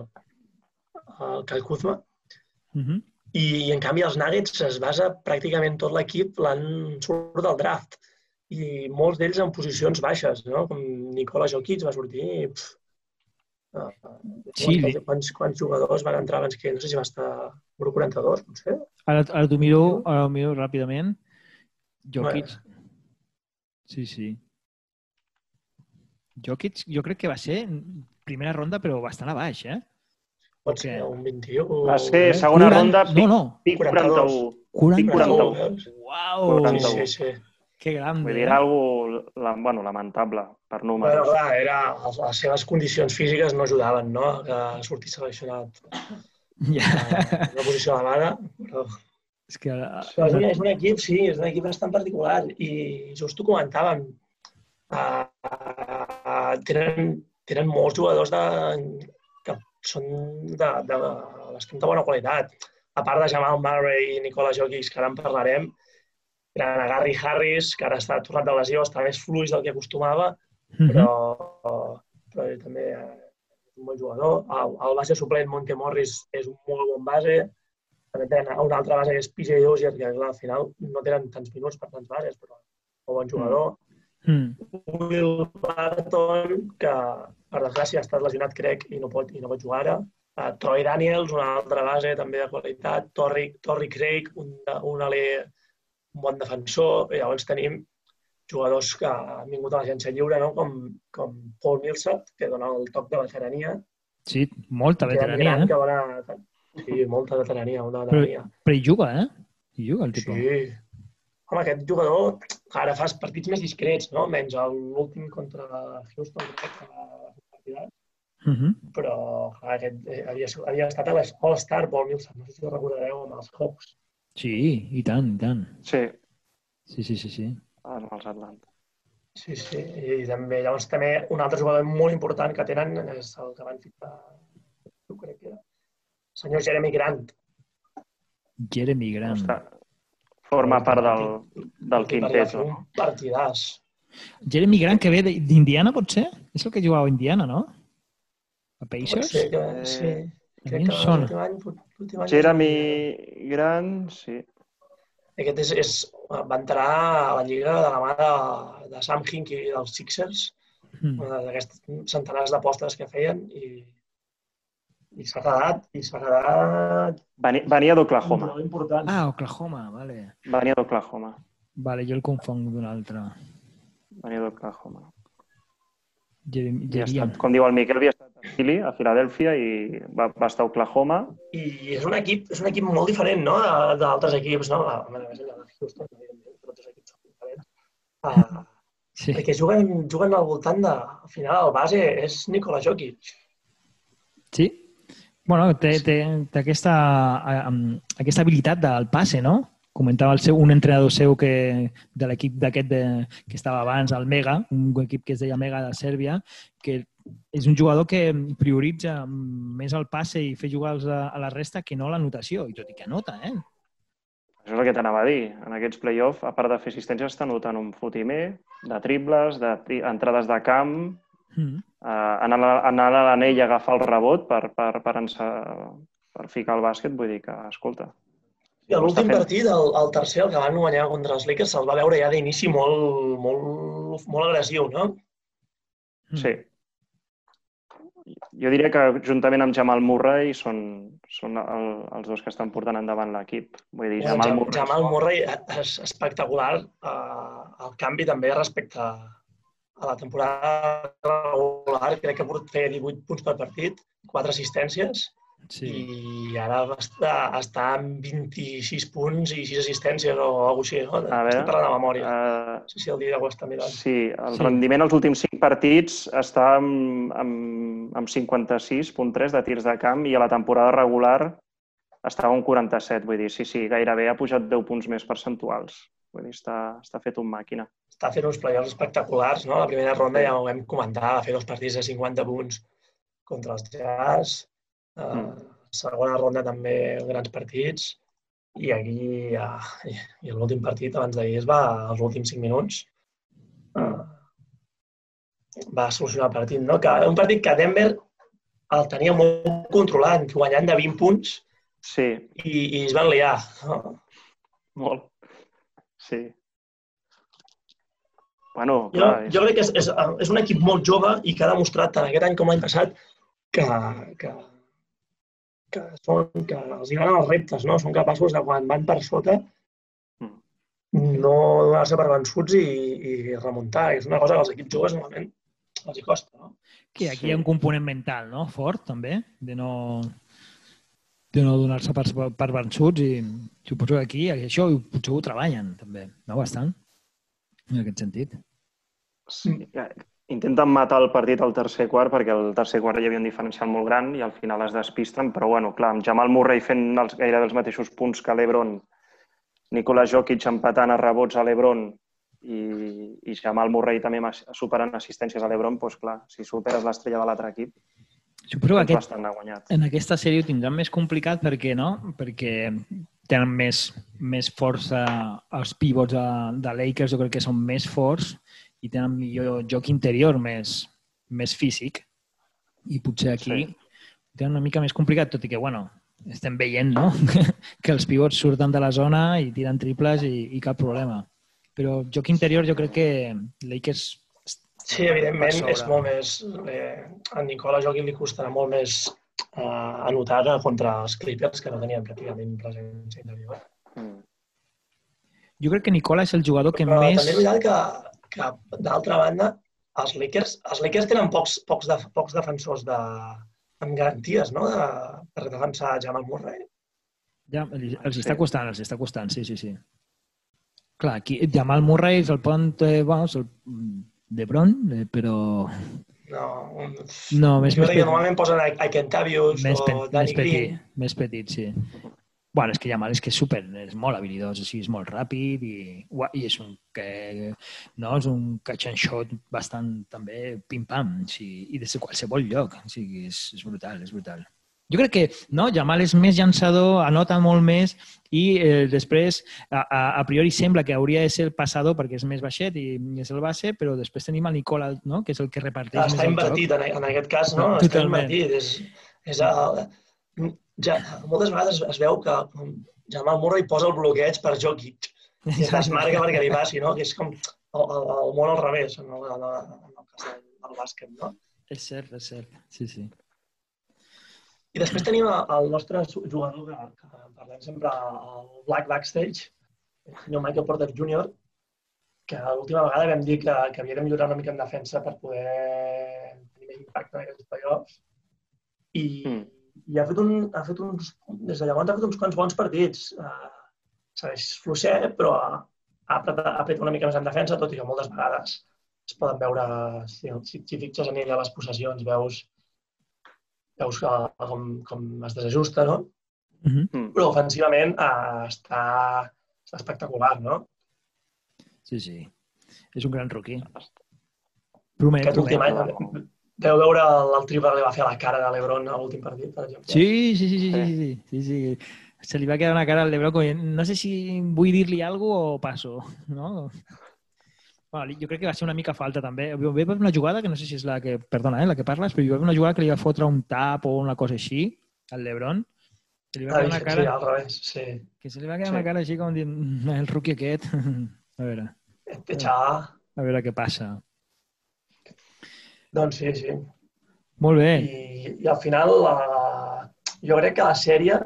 el Kyle Kuzma. Uh -huh. I, en canvi els Nuggets es basa pràcticament tot l'equip l'han surt del draft. i molts d'ells en posicions baixes, no? Com Nicola Jokic va sortir i... Li- quants, quants jugadors van entrar abans que... No sé si va estar número 42, potser? Ara, ara t'ho miro, ara ho miro ràpidament. Jokic. Sí, sí. Jokic, jo crec que va ser primera ronda, però bastant a baix, eh? Pot ser un 21 Va ser eh? segona 40 ronda, No, pic, no. pic 42. 41. 41. 41. veus? Uau! Sí, 41. sí, sí. Que grande. Vull dir, era algo, la, bueno, lamentable per Bueno, números. clar, era, les, les seves condicions físiques no ajudaven, no?, que sortir seleccionat *laughs* Ja. a una posició elevada, però És que... Però és, un, és un equip, sí, és un equip bastant particular i just ho comentàvem. Uh, uh, tenen, tenen molts jugadors de, que són de, de, bastant de bona qualitat. A part de Jamal Murray i Nicola Jokic, que ara en parlarem, tenen a Gary Harris, que ara està tornat de lesió, està més fluix del que acostumava, Mhm. però, però ell també eh, és un bon jugador. El, el base suplent Monte Morris és un molt bon base. També tenen una altra base que és PJ Dozier, que clar, al final no tenen tants minuts per tants bases, però un bon jugador. Mm. Will Barton, que per desgràcia ha estat lesionat, crec, i no pot, i no pot jugar ara. Uh, Troy Daniels, una altra base també de qualitat. Torrey, Torrey Craig, un, un alè, un bon defensor. I llavors tenim jugadors que han vingut a l'agència lliure, no? com, com Paul Millsap, que dona el toc de veterania. Sí, molta veterania, eh? Que dona... Sí, molta veterania, molta veterania. Però hi juga, eh? Hi juga el tipus. Sí. Home, aquest jugador ara fa partits més discrets, no? Menys l'últim contra Houston, va partidat. Mm -hmm. Però clar, aquest, eh, havia, havia estat a l'All-Star, Paul Millsap, no sé si ho recordareu, amb els Hawks. Sí, i tant, i tant. Sí, Sí, sí, sí, sí. en els Atlanta. Sí, sí. I també, llavors també un altre jugador molt important que tenen és el que van ficar, jo crec que era, el senyor Jeremy Grant. Jeremy Grant. Està, forma part del, del quintet. un partidàs. Jeremy Grant, que ve de- d'Indiana, pot ser? És el que jugava a Indiana, no? A Pacers? ser que, Eh, sí. a Crec mi em que sona. Any, l'últim any Jeremy Grant, sí. Aquest és, és, va entrar a la lliga de la mà de, de Sam Hinkie dels Sixers, Mm. una d'aquestes centenars d'apostes que feien, i, i s'ha quedat, i s'ha quedat Venia, d'Oklahoma. Ah, Oklahoma, vale. Venia d'Oklahoma. Vale, jo el confonc d'un altre. Venia d'Oklahoma. Jeremy, ha Jeremy. estat, com diu el Miquel, havia estat a Philly, a Filadèlfia, i va, va estar a Oklahoma. I és un equip, és un equip molt diferent no? de- d'altres equips, no? A més a més de Houston, evidentment, però altres equips són diferents. Uh, Sí. perquè juguen, juguen al voltant de... Al final, el base és Nikola Jokic. Sí. Bueno, té, té, té aquesta, um, aquesta habilitat del passe, no? Comentava el seu, un entrenador seu que, de l'equip d'aquest de- que estava abans, el Mega, un equip que es deia Mega de Sèrbia, que és un jugador que prioritza més el passe i fer jugar els a, a la resta que no l'anotació, i tot i que anota, eh? Això és el que t'anava a dir. En aquests play-off, a part de fer assistències, està notant un fotimer de triples, de tri entrades de camp, Mm. eh, anar, a- anar a l'anell i agafar el rebot per, per, per, ençar, per ficar el bàsquet, vull dir que, escolta, I l'últim fent. partit, el, el tercer, el que van guanyar contra els Lakers, se'l va veure ja d'inici molt, molt, molt agressiu, no? Mm. sí. Jo diria que juntament amb Jamal Murray són, són el, els dos que estan portant endavant l'equip. Vull dir, Jamal Jam- Murray... Jamal Murray és espectacular. Uh, el canvi també respecte a la temporada regular. Crec que pot fer 18 punts per partit, 4 assistències, Sí. i ara està, està amb 26 punts i 6 assistències o alguna cosa així, no? A veure, Estic parlant de memòria. Uh, No sé si el dia ho està mirant. sí, el Sí. rendiment als últims 5 partits està amb, amb, amb 56.3 de tirs de camp i a la temporada regular estava un 47. Vull dir, sí, sí, gairebé ha pujat 10 punts més percentuals. Vull dir, està, està fet un màquina. està fent uns playoffs espectaculars, no? La primera ronda ja ho vam comentar, va fer dos partits de 50 punts contra els Jazz. Uh, Mm. Segona ronda també grans partits. I aquí, ja, i, i l'últim partit, abans d'ahir, es va als últims 5 minuts. Uh, va solucionar el partit, no? Que, un partit que Denver el tenia molt controlat, guanyant de 20 punts Sí, i, i es van liar. No? molt. Sí. Bueno, Jo, clar, és... jo crec que és, és, és un equip molt jove i que ha demostrat tant aquest any com l'any passat que, que, que, són, que els agraden els reptes, no? Són capaços de quan van per sota Mm. no donar-se per vençuts i, i remuntar. És una cosa que als equips joves normalment els hi costa, no? Que aquí Sí. hi ha un component mental, no? Fort, també, de no de no donar-se per, per vençuts i suposo que aquí això ho- potser ho treballen també, no? Bastant, en aquest sentit. Sí, que intenten matar el partit al tercer quart perquè al tercer quart hi havia un diferencial molt gran i al final es despisten, però bueno, clar, amb Jamal Murray fent els, gairebé els mateixos punts que l'Ebron, Nikola Jokic empatant a rebots a l'Ebron i, i Jamal Murray també superant assistències a l'Ebron, doncs clar, si superes l'estrella de l'altre equip, Suposo que aquest, guanyat. en aquesta sèrie ho tindran més complicat perquè no? Perquè tenen més, més força els pivots de, de Lakers, jo crec que són més forts i tenen millor joc interior més, més físic i potser aquí Sí. tenen una mica més complicat, tot i que, bueno, estem veient, no?, *laughs* que els pivots surten de la zona i tiren triples i, i cap problema. Però joc interior jo crec que Lakers Sí, evidentment, és molt més... Eh, a Nicola Jokic li costarà molt més eh, anotar que contra els Clippers, que no tenien pràcticament presència interior. Mm. jo crec que Nicola és el jugador que Però més... també és veritat que, que d'altra banda, els Lakers, els Lakers tenen pocs, pocs, de, pocs defensors de, amb garanties, no?, de, per defensar Jamal Murray. Ja, els, està costant, els està costant, sí, sí, sí. Clar, aquí Jamal Murray és el pont, eh, bueno, és el LeBron, eh, però No, un, no, més, jo més, que petit, normalment posen a, a Kentavius més, o pe- més, Danny petit, Green. més petit, sí. Bueno, és que Jamal és que és super, és molt habilidós, o sigui, és molt ràpid i, ua, i és un que, no, és un catch and shot bastant també pim-pam, o sigui, i des de qualsevol lloc, o sigui, és, és brutal, és brutal. Jo crec que no, Jamal és més llançador, anota molt més i eh, després a, a, a priori sembla que hauria de ser el passador perquè és més baixet i és el base, però després tenim el Nicola, no? que és el que reparteix més està el invertit en, en aquest cas, no? No, està totalment. invertit. És, és el, ja, moltes vegades es veu que Jamal Murray posa el bloqueig per Jokic i es *laughs* desmarca perquè li passi, no? Que és com el, el, el món al revés, en el, en el, en el cas del, del bàsquet, no? És cert, és cert. Sí, sí. I després tenim el nostre jugador que, que parlem sempre, el Black Backstage, el senyor Michael Porter Jr., que l'última vegada vam dir que, que havia de millorar una mica en defensa per poder tenir més impacte en aquests playoffs. I, Mm. I ha fet, un, ha fet uns, des de llavors ha fet uns quants bons partits. Uh, segueix fluixet, però ha, ha, apretat, ha apretat una mica més en defensa, tot i que moltes vegades es poden veure, si, si, si fixes en ell a les possessions, veus, veus que, com, com es desajusta, no? -huh. Mm. Però ofensivament uh, està, està espectacular, no? Sí, sí. És un gran rookie. Promet, Aquest últim promet. any, deu veure el, triple que li va fer a la cara de l'Ebron a l'últim partit, per exemple. Sí, sí, sí, sí, sí, sí, sí, sí. Se li va quedar una cara al Lebron com, no sé si vull dir-li alguna cosa o passo, *laughs* no? Bueno, jo crec que va ser una mica falta també. Hi va haver una jugada que no sé si és la que, perdona, eh, la que parles, però hi va haver una jugada que li va fotre un tap o una cosa així al Lebron. Que li va Ah, quedar una sí, cara, al revés, sí. que se li va quedar Sí. una cara així com dient, "Mm, el rookie aquest. *laughs* A veure, Este xaval, a veure què passa. Doncs sí, sí. Molt bé. I, i al final, la, jo crec que la sèrie,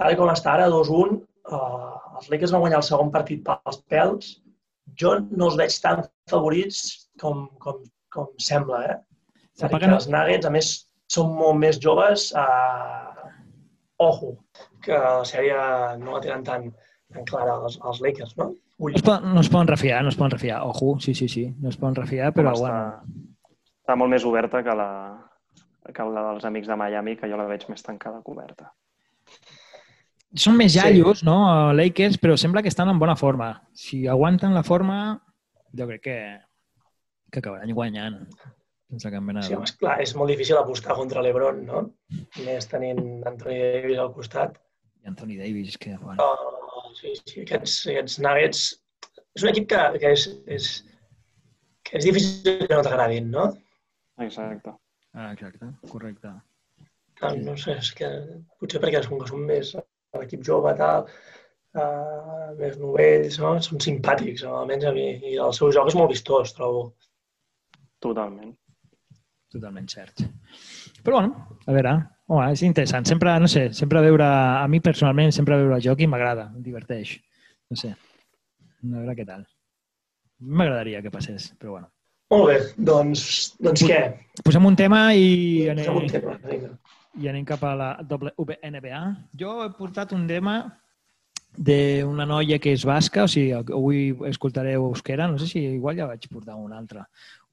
tal com està ara, 2-1, uh, els Lakers van guanyar el segon partit pels pèls. Jo no els veig tan favorits com, com, com sembla, eh? Perquè no- els Nuggets, a més, són molt més joves. Uh, ojo, que la sèrie no la tenen tan, tan clara els, els Lakers, no? Ui, No es, poden, no es poden refiar, no es poden refiar. Ojo, sí, sí, sí, no es poden refiar, però bueno. està, està molt més oberta que la, que la dels amics de Miami, que jo la veig més tancada coberta. Són més Sí. iaios, no, Lakers, però sembla que estan en bona forma. Si aguanten la forma, jo crec que, que acabaran guanyant. Sense cap mena de sí, home, clar, és molt difícil apostar contra l'Ebron, no? Més tenint Anthony Davis al costat. I Anthony Davis, que... Bueno. Però, sí, sí, aquests, aquests Nuggets... És un equip que, que, és, és, que és difícil que no t'agradin, no? Exacte. Ah, exacte, correcte. Tal, no sé, és que potser perquè com que som més l'equip jove, tal, uh, més novells, no? són simpàtics, no? almenys a mi. I el seu joc és molt vistós, trobo. Totalment. Totalment cert. Però bueno, a veure, home, és interessant. Sempre, no sé, sempre veure, a mi personalment, sempre veure el joc i m'agrada, em diverteix. No sé, a veure què tal. M'agradaria que passés, però bueno. Molt bé, doncs, doncs què? Posem un tema i Posem un anem, tema, vinga. i anem cap a la WNBA. Jo he portat un tema d'una noia que és basca, o sigui, avui escoltareu euskera, no sé si igual ja vaig portar un altre,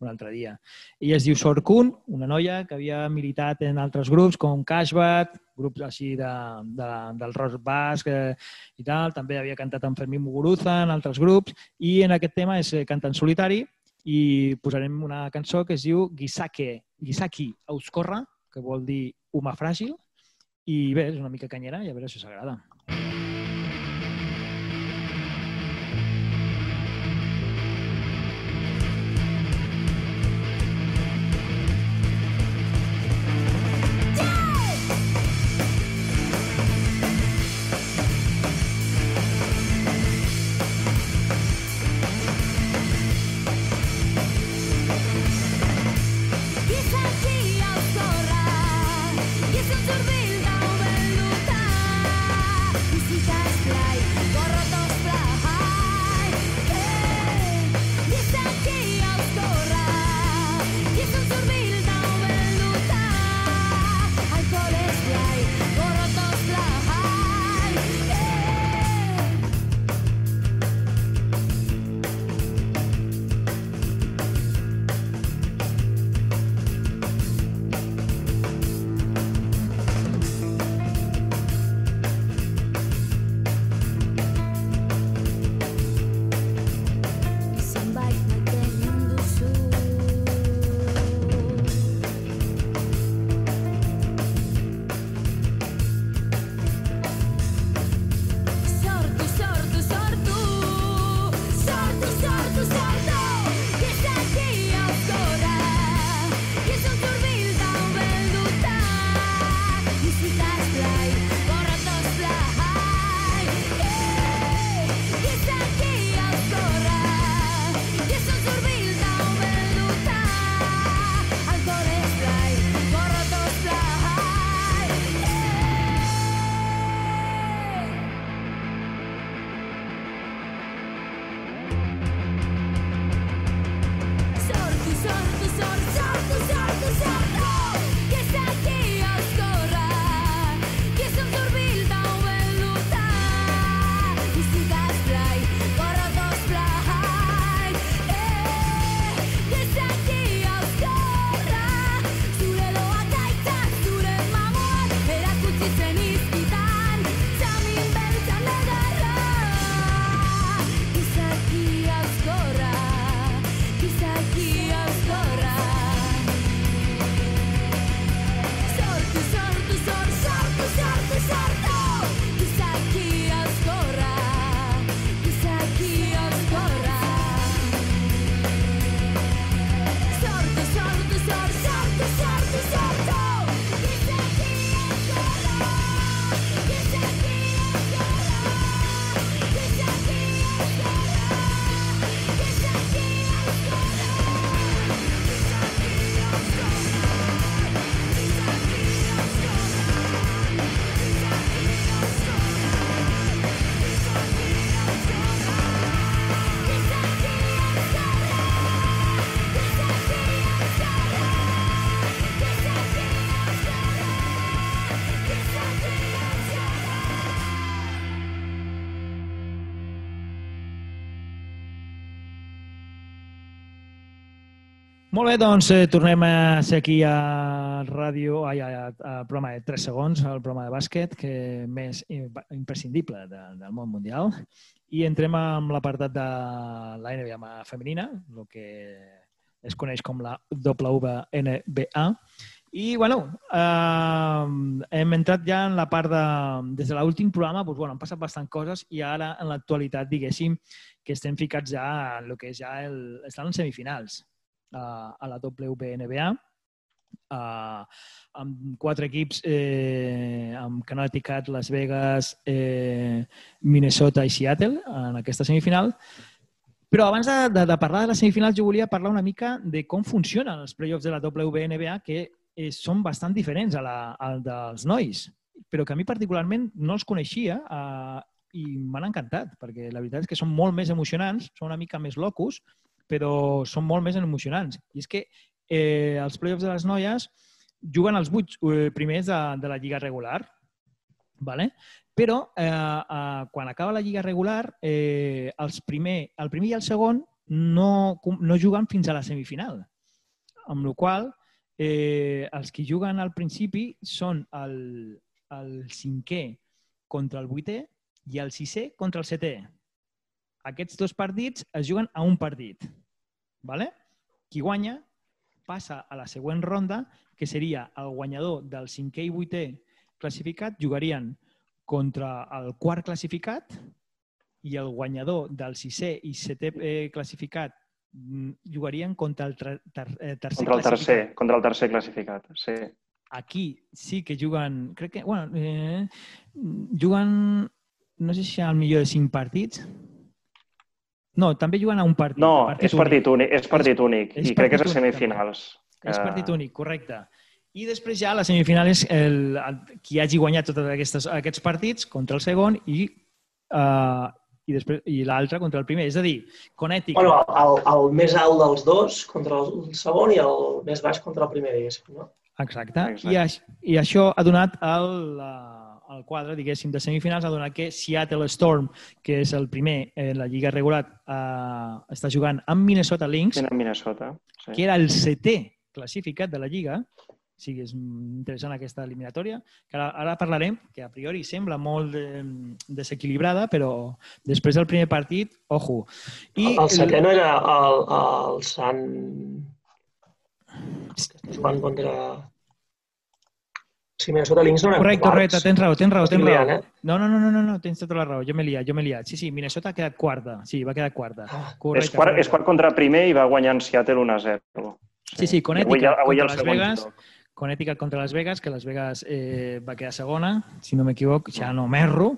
un altre dia. Ella es diu Sorkun, una noia que havia militat en altres grups com Cashbat, grups així de, de, del rock basc eh, i tal, també havia cantat amb Fermín Muguruza en altres grups i en aquest tema és eh, canta en solitari i posarem una cançó que es diu Gisake, Gisaki Auscorra, que vol dir huma fràgil, i bé, és una mica canyera i a veure si us agrada. Gisaki Molt bé, doncs eh, tornem a ser aquí a ràdio, ai, a, a, a programa de 3 segons, el programa de bàsquet que més imp- imprescindible de, del món mundial. I entrem amb l'apartat de la NBA femenina, el que es coneix com la WNBA. I, bueno, eh, hem entrat ja en la part de... Des de l'últim programa, doncs, bueno, han passat bastant coses i ara, en l'actualitat, diguéssim, que estem ficats ja en el que és ja el... Estan en semifinals a, la WNBA uh, amb quatre equips, eh, amb Connecticut, Las Vegas, eh, Minnesota i Seattle en aquesta semifinal. Però abans de, de, de parlar de les semifinals, jo volia parlar una mica de com funcionen els playoffs de la WNBA, que eh, són bastant diferents a la, al dels nois, però que a mi particularment no els coneixia eh, i m'han encantat, perquè la veritat és que són molt més emocionants, són una mica més locos, però són molt més emocionants. I és que eh, els playoffs de les noies juguen els vuit eh, primers de, de la lliga regular, vale? però eh, eh, quan acaba la lliga regular, eh, els primer, el primer i el segon no, no juguen fins a la semifinal. Amb la qual eh, els que juguen al principi són el, el cinquè contra el vuitè i el sisè contra el setè. Aquests dos partits es juguen a un partit. ¿Vale? Qui guanya passa a la següent ronda, que seria el guanyador del cinquè i vuitè classificat, jugarien contra el quart classificat i el guanyador del sisè i setè eh, classificat mm, jugarien contra el ter eh, tercer Contra el tercer, classificat. contra el tercer classificat, sí. Aquí sí que juguen, crec que, bueno, eh, juguen, no sé si al millor de cinc partits. No, també juguen a un partit. No, a és partit únic, és partit únic és i crec que és a partit semifinals. És que- partit únic, correcte. I després ja a la semifinal és el, el, qui hagi guanyat tots aquestes, aquests partits contra el segon i, uh, i, després, i l'altre contra el primer. És a dir, Connecticut... Bueno, el, el més alt dels dos contra el segon i el més baix contra el primer, diguéssim, no? Exacte. Exacte. I, aix- I això ha donat el, la- el quadre, diguéssim, de semifinals, ha donat que Seattle Storm, que és el primer en la Lliga regular, eh, està jugant amb Minnesota Lynx, en Minnesota. Sí. que era el setè classificat de la Lliga, o sigui, és interessant aquesta eliminatòria, que ara, ara parlarem, que a priori sembla molt eh, desequilibrada, però després del primer partit, ojo. I el setè no era el, el Sant... que està jugant contra... Sí, Minnesota Lynx no eren Correcte, quarts. correcte, tens raó, tens raó, tens raó. eh? No, no, no, no, no, no, tens tota la raó, jo m'he liat, jo m'he liat. Sí, sí, Minnesota ha quedat quarta, sí, va quedar quarta. Ah, Correcte, és, quart, correcte. és quart contra primer i va guanyar en Seattle 1-0. Sí, sí, I Connecticut avui, avui contra Las Vegas, joc. Connecticut contra Las Vegas, que Las Vegas eh, va quedar segona, si no m'equivoc, ja no m'erro,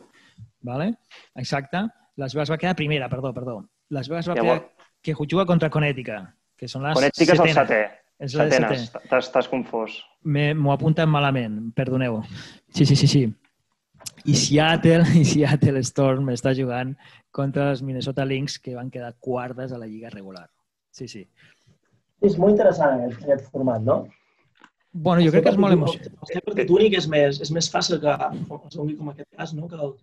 vale? exacte. Las Vegas va quedar primera, perdó, perdó. Las Vegas va Llavors- quedar que juga contra Connecticut, que són les Connecticut és el setè. És la setè. T'has confós. Me- M'ho apunten malament, perdoneu. Sí, sí, sí, sí. I Seattle, *laughs* i Seattle Storm està jugant contra els Minnesota Lynx, que van quedar quartes a la lliga regular. Sí, sí. És molt interessant aquest, aquest format, no? Bueno, jo crec que és molt emocionant. El partit únic és més, és més fàcil que, com, com aquest cas, no? que el,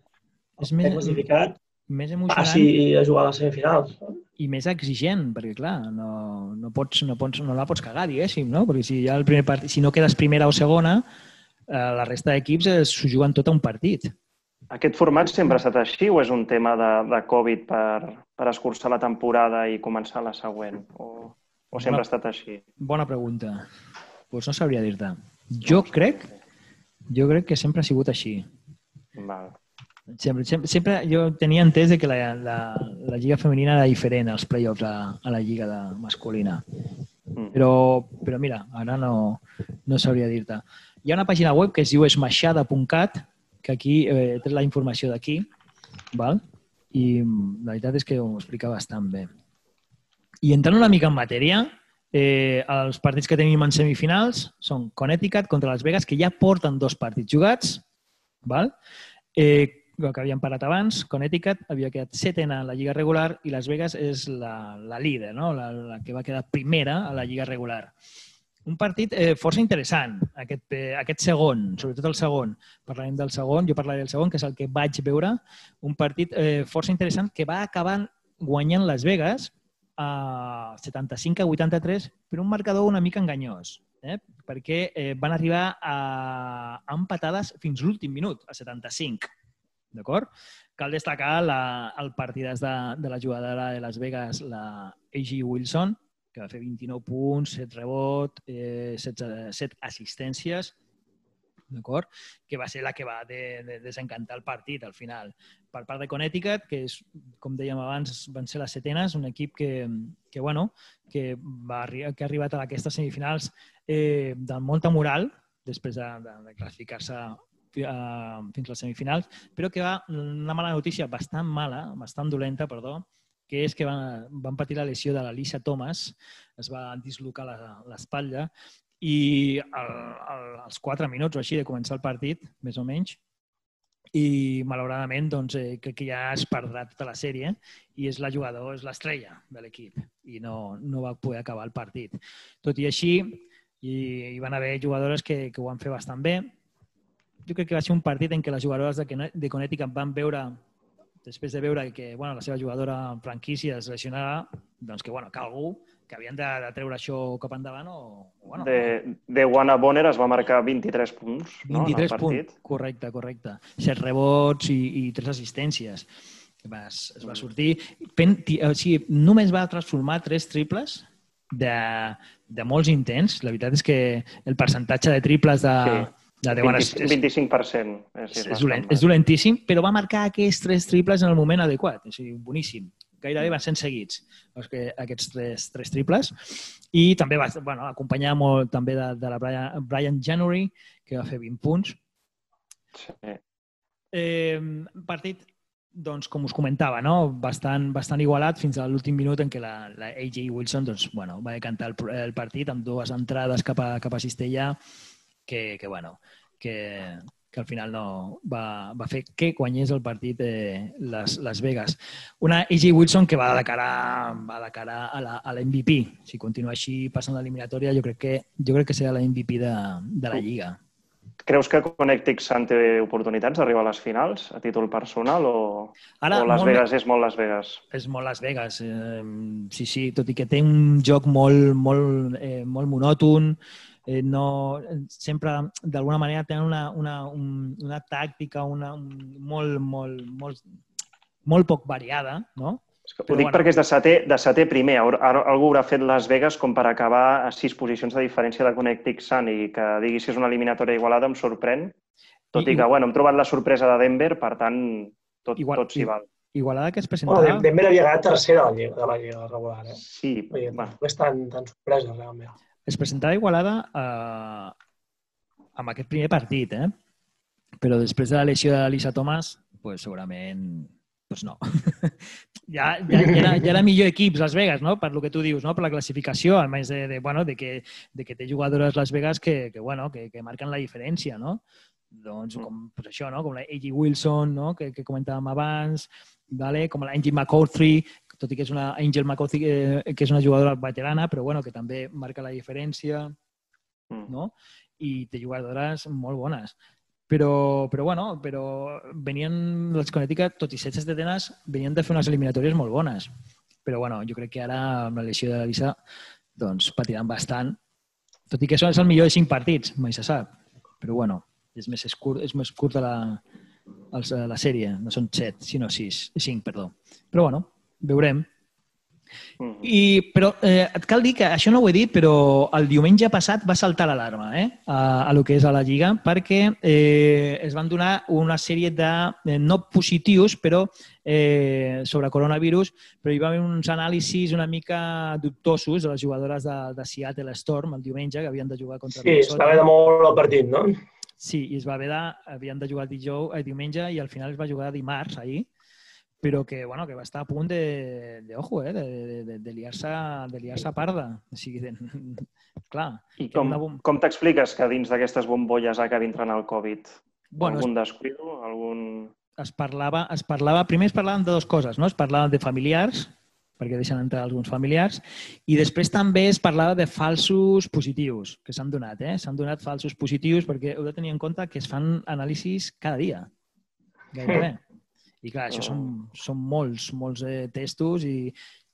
És més classificat Més passi emocionant a jugar a les semifinals. I més exigent, perquè clar, no, no, pots, no, pots, no la pots cagar, diguéssim, no? Perquè si, ja el primer partit, si no quedes primera o segona, eh, la resta d'equips s'ho juguen tot a un partit. Aquest format sempre ha estat així o és un tema de, de Covid per, per escurçar la temporada i començar la següent? O, o sempre No. ha estat així? Bona pregunta. Doncs pues no sabria dir-te. Jo crec, jo crec que sempre ha sigut així. Val. Sempre, sempre, sempre jo tenia entès de que la, la, la lliga femenina era diferent als playoffs a, a la lliga de masculina. Mm. Però, però mira, ara no, no sabria dir-te. Hi ha una pàgina web que es diu esmaixada.cat, que aquí eh, té la informació d'aquí, val? i la veritat és que ho explica bastant bé. I entrant una mica en matèria, eh, els partits que tenim en semifinals són Connecticut contra Las Vegas, que ja porten dos partits jugats, val? Eh, el que havíem parat abans, Connecticut havia quedat setena en la lliga regular i Las Vegas és la, la líder, no? la, la que va quedar primera a la lliga regular. Un partit eh, força interessant, aquest, eh, aquest segon, sobretot el segon. Parlarem del segon, jo parlaré del segon, que és el que vaig veure. Un partit eh, força interessant que va acabar guanyant Las Vegas a 75 a 83 per un marcador una mica enganyós, eh? perquè eh, van arribar a, a empatades fins l'últim minut, a 75. D'acord? Cal destacar la, el partidàs de, de la jugadora de Las Vegas, la A.G. Wilson, que va fer 29 punts, 7 rebot, eh, 7, 7 assistències d'acord? Que va ser la que va de, de desencantar el partit al final. Per part de Connecticut, que és, com dèiem abans, van ser les setenes, un equip que, que, bueno, que, va, que ha arribat a aquestes semifinals eh, de molta moral, després de, de, de classificar-se eh, fins les semifinals, però que va una mala notícia bastant mala, bastant dolenta, perdó, que és que van, van patir la lesió de la Lisa Thomas, es va dislocar la- l'espatlla i al, al, als 4 minuts o així de començar el partit, més o menys, i malauradament doncs, eh, crec que ja es perdrà tota la sèrie i és la jugador, és l'estrella de l'equip i no, no va poder acabar el partit. Tot i així, hi, hi van haver jugadores que, que ho van fer bastant bé. Jo crec que va ser un partit en què les jugadores de, de Connecticut van veure després de veure que bueno, la seva jugadora en franquícia es lesionava, doncs que, bueno, que algú que havien de, de treure això cap endavant o, bueno, De, de Wana Bonner es va marcar 23 punts no, en el 23 partit. punts, correcte, correcte. 7 rebots i, i 3 assistències. Va, es, es va sortir. Pen, o sigui, només va transformar 3 triples de, de molts intents. La veritat és que el percentatge de triples de, Sí. De 10 hores 25, 25%. És, és, és, bastant dolent, és dolentíssim, però va marcar aquests tres triples en el moment adequat. O sigui, boníssim. Gairebé van sent seguits aquests tres, tres triples. I també va bueno, acompanyar molt també de, de la Brian, Brian January, que va fer 20 punts. Sí. Eh, partit, doncs, com us comentava, no? bastant, bastant igualat fins a l'últim minut en què la, la AJ Wilson doncs, bueno, va decantar el, el partit amb dues entrades cap a, cap a Cistella que, que, bueno, que, que al final no va, va fer que guanyés el partit eh, les, les Vegas. Una AJ Wilson que va de cara, va de cara a la, a la MVP. Si continua així passant l'eliminatòria, jo crec que jo crec que serà la MVP de, de la Lliga. Creus que Connecticut Sun té oportunitats d'arribar a les finals a títol personal o, Ara, o Las Vegas és molt Las Vegas? És molt Las Vegas, eh, sí, sí, tot i que té un joc molt, molt, eh, molt monòton, eh, no, sempre d'alguna manera tenen una, una, un, una tàctica una, un, molt, molt, molt, molt poc variada, no? És que ho Però dic bueno. perquè és de setè, de setè primer. Ara, algú haurà fet Las Vegas com per acabar a sis posicions de diferència de Connecticut Sun i que digui si és una eliminatòria igualada em sorprèn. Tot i, I- que, bueno, hem trobat la sorpresa de Denver, per tant, tot, Igual- tot s'hi val. Igualada que es Bueno, presentava... Dem- Denver havia quedat tercera de la lliga, de la lliga regular, eh? Sí, dir, bueno, no és tan, tan sorpresa, realment. Es presentava Igualada eh, amb aquest primer partit, eh? però després de la lesió de Lisa Thomas, pues, segurament pues no. *laughs* ja, ja, ja, era, ja era millor equips Las Vegas, no? per lo que tu dius, no? per la classificació, a més de, de, bueno, de, que, de que té jugadores Las Vegas que, que, bueno, que, que marquen la diferència. No? Doncs com pues això, no? com la A.G. Wilson, no? que, que comentàvem abans, vale? com la Angel McCautry, tot i que és una Angel McCautry eh, que és una jugadora veterana, però bueno, que també marca la diferència mm. no? i té jugadores molt bones. Però, però, bueno, però venien les Connecticut, tot i ser tenes, venien de fer unes eliminatòries molt bones. Però, bueno, jo crec que ara, amb la lesió de la Lisa, doncs patiran bastant. Tot i que és el millor de cinc partits, mai se sap. Però, bueno, és més, és curt, és més curta la, la sèrie. No són set, sinó sis. Cinc, perdó. Però, bueno, veurem. Mm. I, però eh, et cal dir que això no ho he dit, però el diumenge passat va saltar l'alarma eh, a, a lo que és a la Lliga perquè eh, es van donar una sèrie de, eh, no positius, però eh, sobre coronavirus, però hi va haver uns anàlisis una mica dubtosos de les jugadores de, de Seattle Storm el diumenge, que havien de jugar contra Sí, es va haver de molt el partit, no? Sí, i es va haver de, havien de jugar dijous, eh, diumenge i al final es va jugar dimarts, ahir, però que, bueno, que va estar a punt de, de ojo, eh, de, de, de, de liar-se de liar parda. O sigui, de, clar, I com, bom- com t'expliques que dins d'aquestes bombolles acabi entrant el Covid? bueno, es, algun descuido? Algun... es, parlava, es parlava, primer es parlaven de dues coses, no? Es parlava de familiars, perquè deixen entrar alguns familiars, i després també es parlava de falsos positius que s'han donat, eh? S'han donat falsos positius perquè heu de tenir en compte que es fan anàlisis cada dia, gairebé. *laughs* I clar, això són, són molts, molts eh, testos i,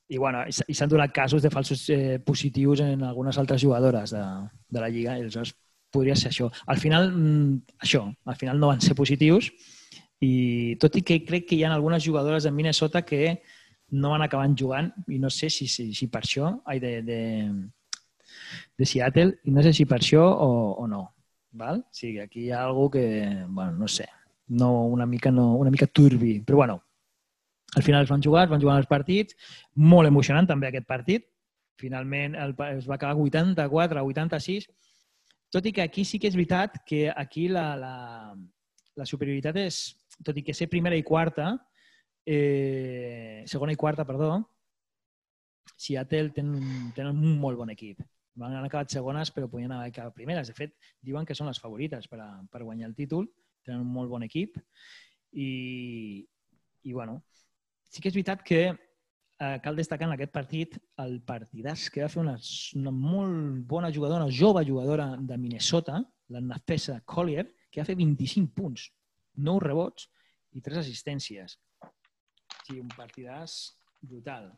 i, bueno, i s'han donat casos de falsos eh, positius en algunes altres jugadores de, de la Lliga i aleshores podria ser això. Al final, mm, això, al final no van ser positius i tot i que crec que hi ha algunes jugadores de Minnesota que no van acabar jugant i no sé si, si, si per això, ai, de, de, de Seattle, i no sé si per això o, o no. Val? O sigui, aquí hi ha algo que, bueno, no sé, no, una mica, no, una mica turbi, però bueno, al final es van jugar, es van jugar els partits, molt emocionant també aquest partit. Finalment el, es va acabar 84 a 86, tot i que aquí sí que és veritat que aquí la, la, la superioritat és, tot i que ser primera i quarta, eh, segona i quarta, perdó, Seattle tenen, tenen un molt bon equip. Van han acabat segones, però podien haver acabat primeres. De fet, diuen que són les favorites per, a, per guanyar el títol. Tenen un molt bon equip. I, i bueno, sí que és veritat que eh, cal destacar en aquest partit el partidàs que va fer una, una molt bona jugadora, una jove jugadora de Minnesota, la Nafesa Collier, que va fer 25 punts, 9 rebots i 3 assistències. Sí, un partidàs brutal.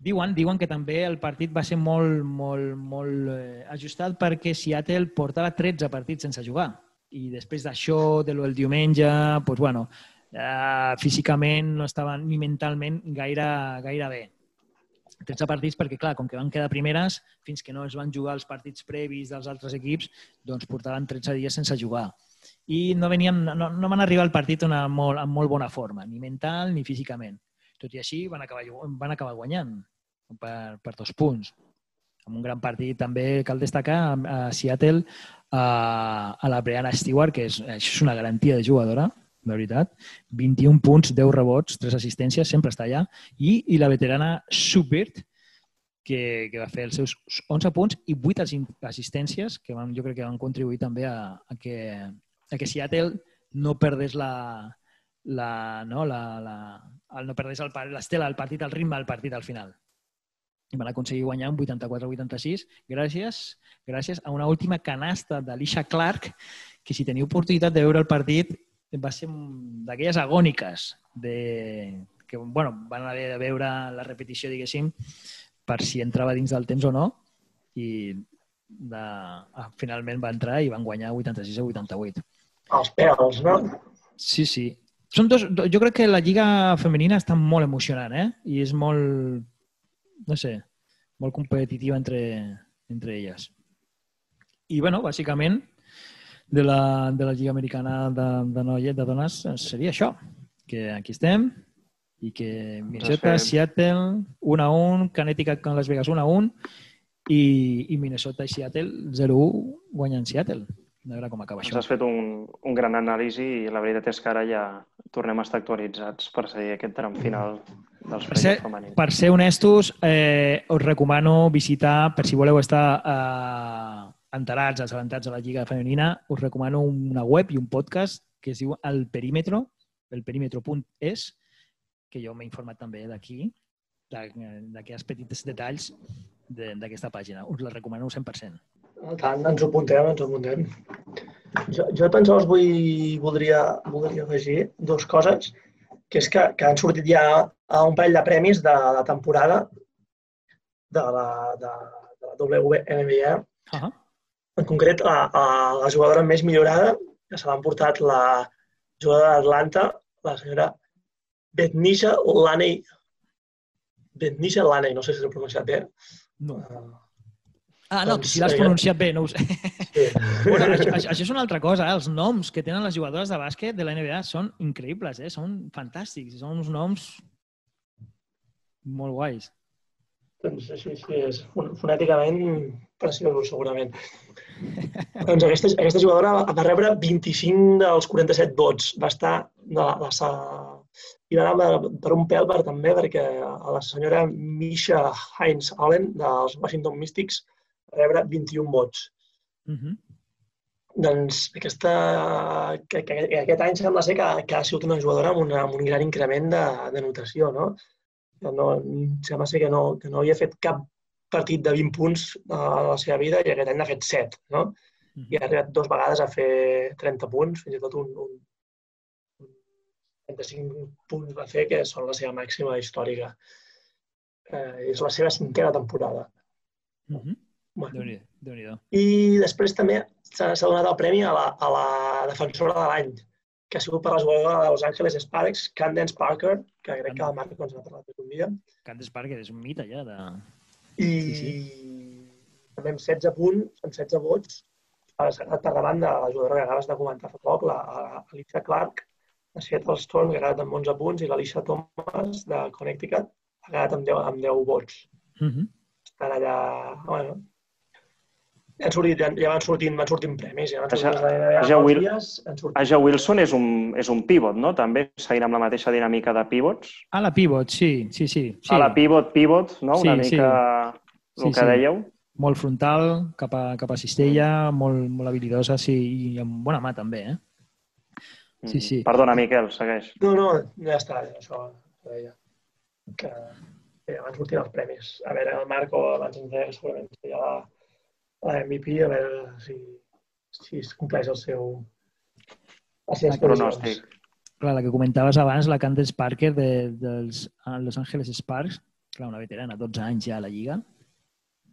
Diuen, diuen que també el partit va ser molt, molt, molt eh, ajustat perquè Seattle portava 13 partits sense jugar. I després d'això, de lo del diumenge, doncs, bueno, eh, físicament no estaven ni mentalment gaire, gaire bé. 13 partits perquè, clar, com que van quedar primeres, fins que no es van jugar els partits previs dels altres equips, doncs portaven 13 dies sense jugar. I no, veníem, no, no van arribar al partit una, molt, amb molt bona forma, ni mental ni físicament. Tot i així van acabar, van acabar guanyant per, per dos punts. Amb un gran partit també cal destacar a Seattle a, a la Brianna Stewart, que és, això és una garantia de jugadora, de veritat. 21 punts, 10 rebots, 3 assistències, sempre està allà. I, i la veterana Subert, que, que va fer els seus 11 punts i 8 assi- assistències, que van, jo crec que van contribuir també a, a, que, a que Seattle no perdés la, la, no, la, la, el, no perdés l'estela del partit, el ritme del partit al final. I van aconseguir guanyar un 84-86 gràcies, gràcies a una última canasta d'Alicia Clark, que si teniu oportunitat de veure el partit va ser d'aquelles agòniques de, que bueno, van haver de veure la repetició, diguéssim, per si entrava dins del temps o no, i de, ah, finalment va entrar i van guanyar 86 a 88. Els pèls, no? Sí, sí. Són dos, do- jo crec que la lliga femenina està molt emocionant, eh? I és molt, no sé, molt competitiva entre, entre elles. I, bueno, bàsicament, de la, de la lliga americana de, de noies, de dones, seria això. Que aquí estem i que Minnesota, fet- Seattle, 1 a 1, Connecticut con Las Vegas 1 a 1 i, i Minnesota i Seattle 0-1 guanyen Seattle. A veure com acaba Ens això. has fet un, un gran anàlisi i la veritat és que ara ja tornem a estar actualitzats per seguir aquest tram final dels Per ser, femenins. per ser honestos, eh, us recomano visitar, per si voleu estar eh, enterats, assabentats de la Lliga Femenina, us recomano una web i un podcast que es diu El Perímetro, elperímetro.es, que jo m'he informat també d'aquí, d'aquests petits detalls de- d'aquesta pàgina. Us la recomano 100%. Tant, ens ho apuntem, ens ho apuntem. Jo, jo tan sols vull, voldria, voldria afegir dues coses, que és que, que han sortit ja a un parell de premis de la temporada de la, de, de la WNBA. Uh -huh. En concret, la, a la jugadora més millorada, que se l'ha emportat la jugadora d'Atlanta, la senyora Betnisha Laney. Betnisha Laney, no sé si l'he pronunciat bé. No. Uh, Ah, no, Doncs, si l'has pronunciat bé, no ho sé. sí. Bueno, això, això, és una altra cosa, eh? els noms que tenen les jugadores de bàsquet de la NBA són increïbles, eh? són fantàstics, són uns noms molt guais. Doncs sí, sí, és fon- fonèticament preciós, segurament. doncs aquesta, aquesta jugadora va- rebre 25 dels 47 vots. Va estar de la, la, sa- i va anar per- un pèl per, també perquè a la senyora Misha Hines Allen dels Washington Mystics va rebre 21 vots. Uh -huh. Doncs aquesta, que, que, que aquest any sembla ser que, que ha sigut una jugadora amb, una, amb un gran increment de, de notació, no? Que no? Sembla ser que no, que no havia fet cap partit de 20 punts a la seva vida i aquest any n'ha fet 7, no? I ha arribat dues vegades a fer 30 punts, fins i tot un, un, un 35 punts va fer, que són la seva màxima històrica. Eh, és la seva cinquena temporada. Uh -huh. Bueno. Déu i després també s'ha donat el premi a la, a la defensora de l'any, que ha sigut per la jugadora de Los Angeles Sparks, Candence Parker, que crec que el Marc ens n'ha parlat un dia, Candice Parker és un mite ja de... i Sí, també amb 16 punts, amb 16 vots, Has quedat per davant de la jugadora que acabes de comentar fa poc, la la Alicia Clark, de Seattle Storm, que ha quedat amb 11 punts, i l'Alicia Thomas, de Connecticut, ha quedat amb 10, amb 10 vots. Uh -huh. Estan allà... Bueno, han sortit, ja, ja van sortint, van sortint premis. Ja van sortint Aja molts Will- dies. Aja Wilson és un, és un pivot, no? També seguint amb la mateixa dinàmica de pivots. A la pivot, sí, sí, sí. sí. A la pivot, pivot, no? Sí, Una sí. mica el Sí, que sí. dèieu. Molt frontal, cap a, cap a cistella, molt, molt habilidosa, sí, i amb bona mà també, eh? Sí, Mm. sí. Perdona, Miquel, segueix. No, no, ja està, ja, això ho deia. Que, que ja van sortir els premis. A veure, el Marco abans ens deia que segurament seria la, la MVP, a veure si, si es compleix el seu les seves pronòstic. Clar, la que comentaves abans, la Candace Parker de, dels Los Angeles Sparks, clar, una veterana, 12 anys ja a la Lliga.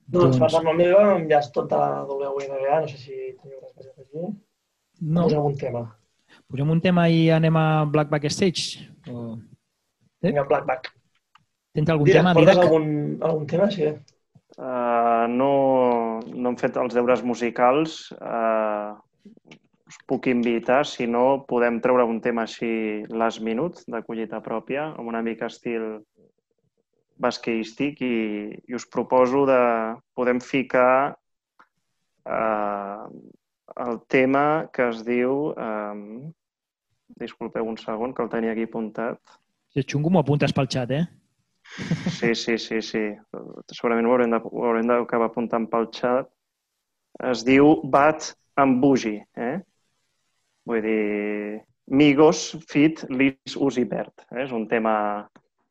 Doncs, doncs... amb la meva ja és tot de la WNBA, no sé si teniu res més a afegir. no, Posem algun tema. posem un tema i anem a Black Backstage? O... Eh? Vinga, Blackback. Tens algun Didac, tema, portes Didac? algun, algun tema? Sí. Uh, no, no hem fet els deures musicals. Uh, us puc invitar, si no, podem treure un tema així last minute, de collita pròpia, amb una mica estil basqueístic i, i us proposo de... Podem ficar uh, el tema que es diu... Um, disculpeu un segon, que el tenia aquí apuntat. Si és xungo, m'ho apuntes pel xat, eh? Sí, sí, sí, sí. Segurament ho haurem de- ho haurem d'acabar apuntant pel xat. Es diu Bat amb Bougie, eh? Vull dir, Migos fit Liz Uzi Vert. Eh? És un tema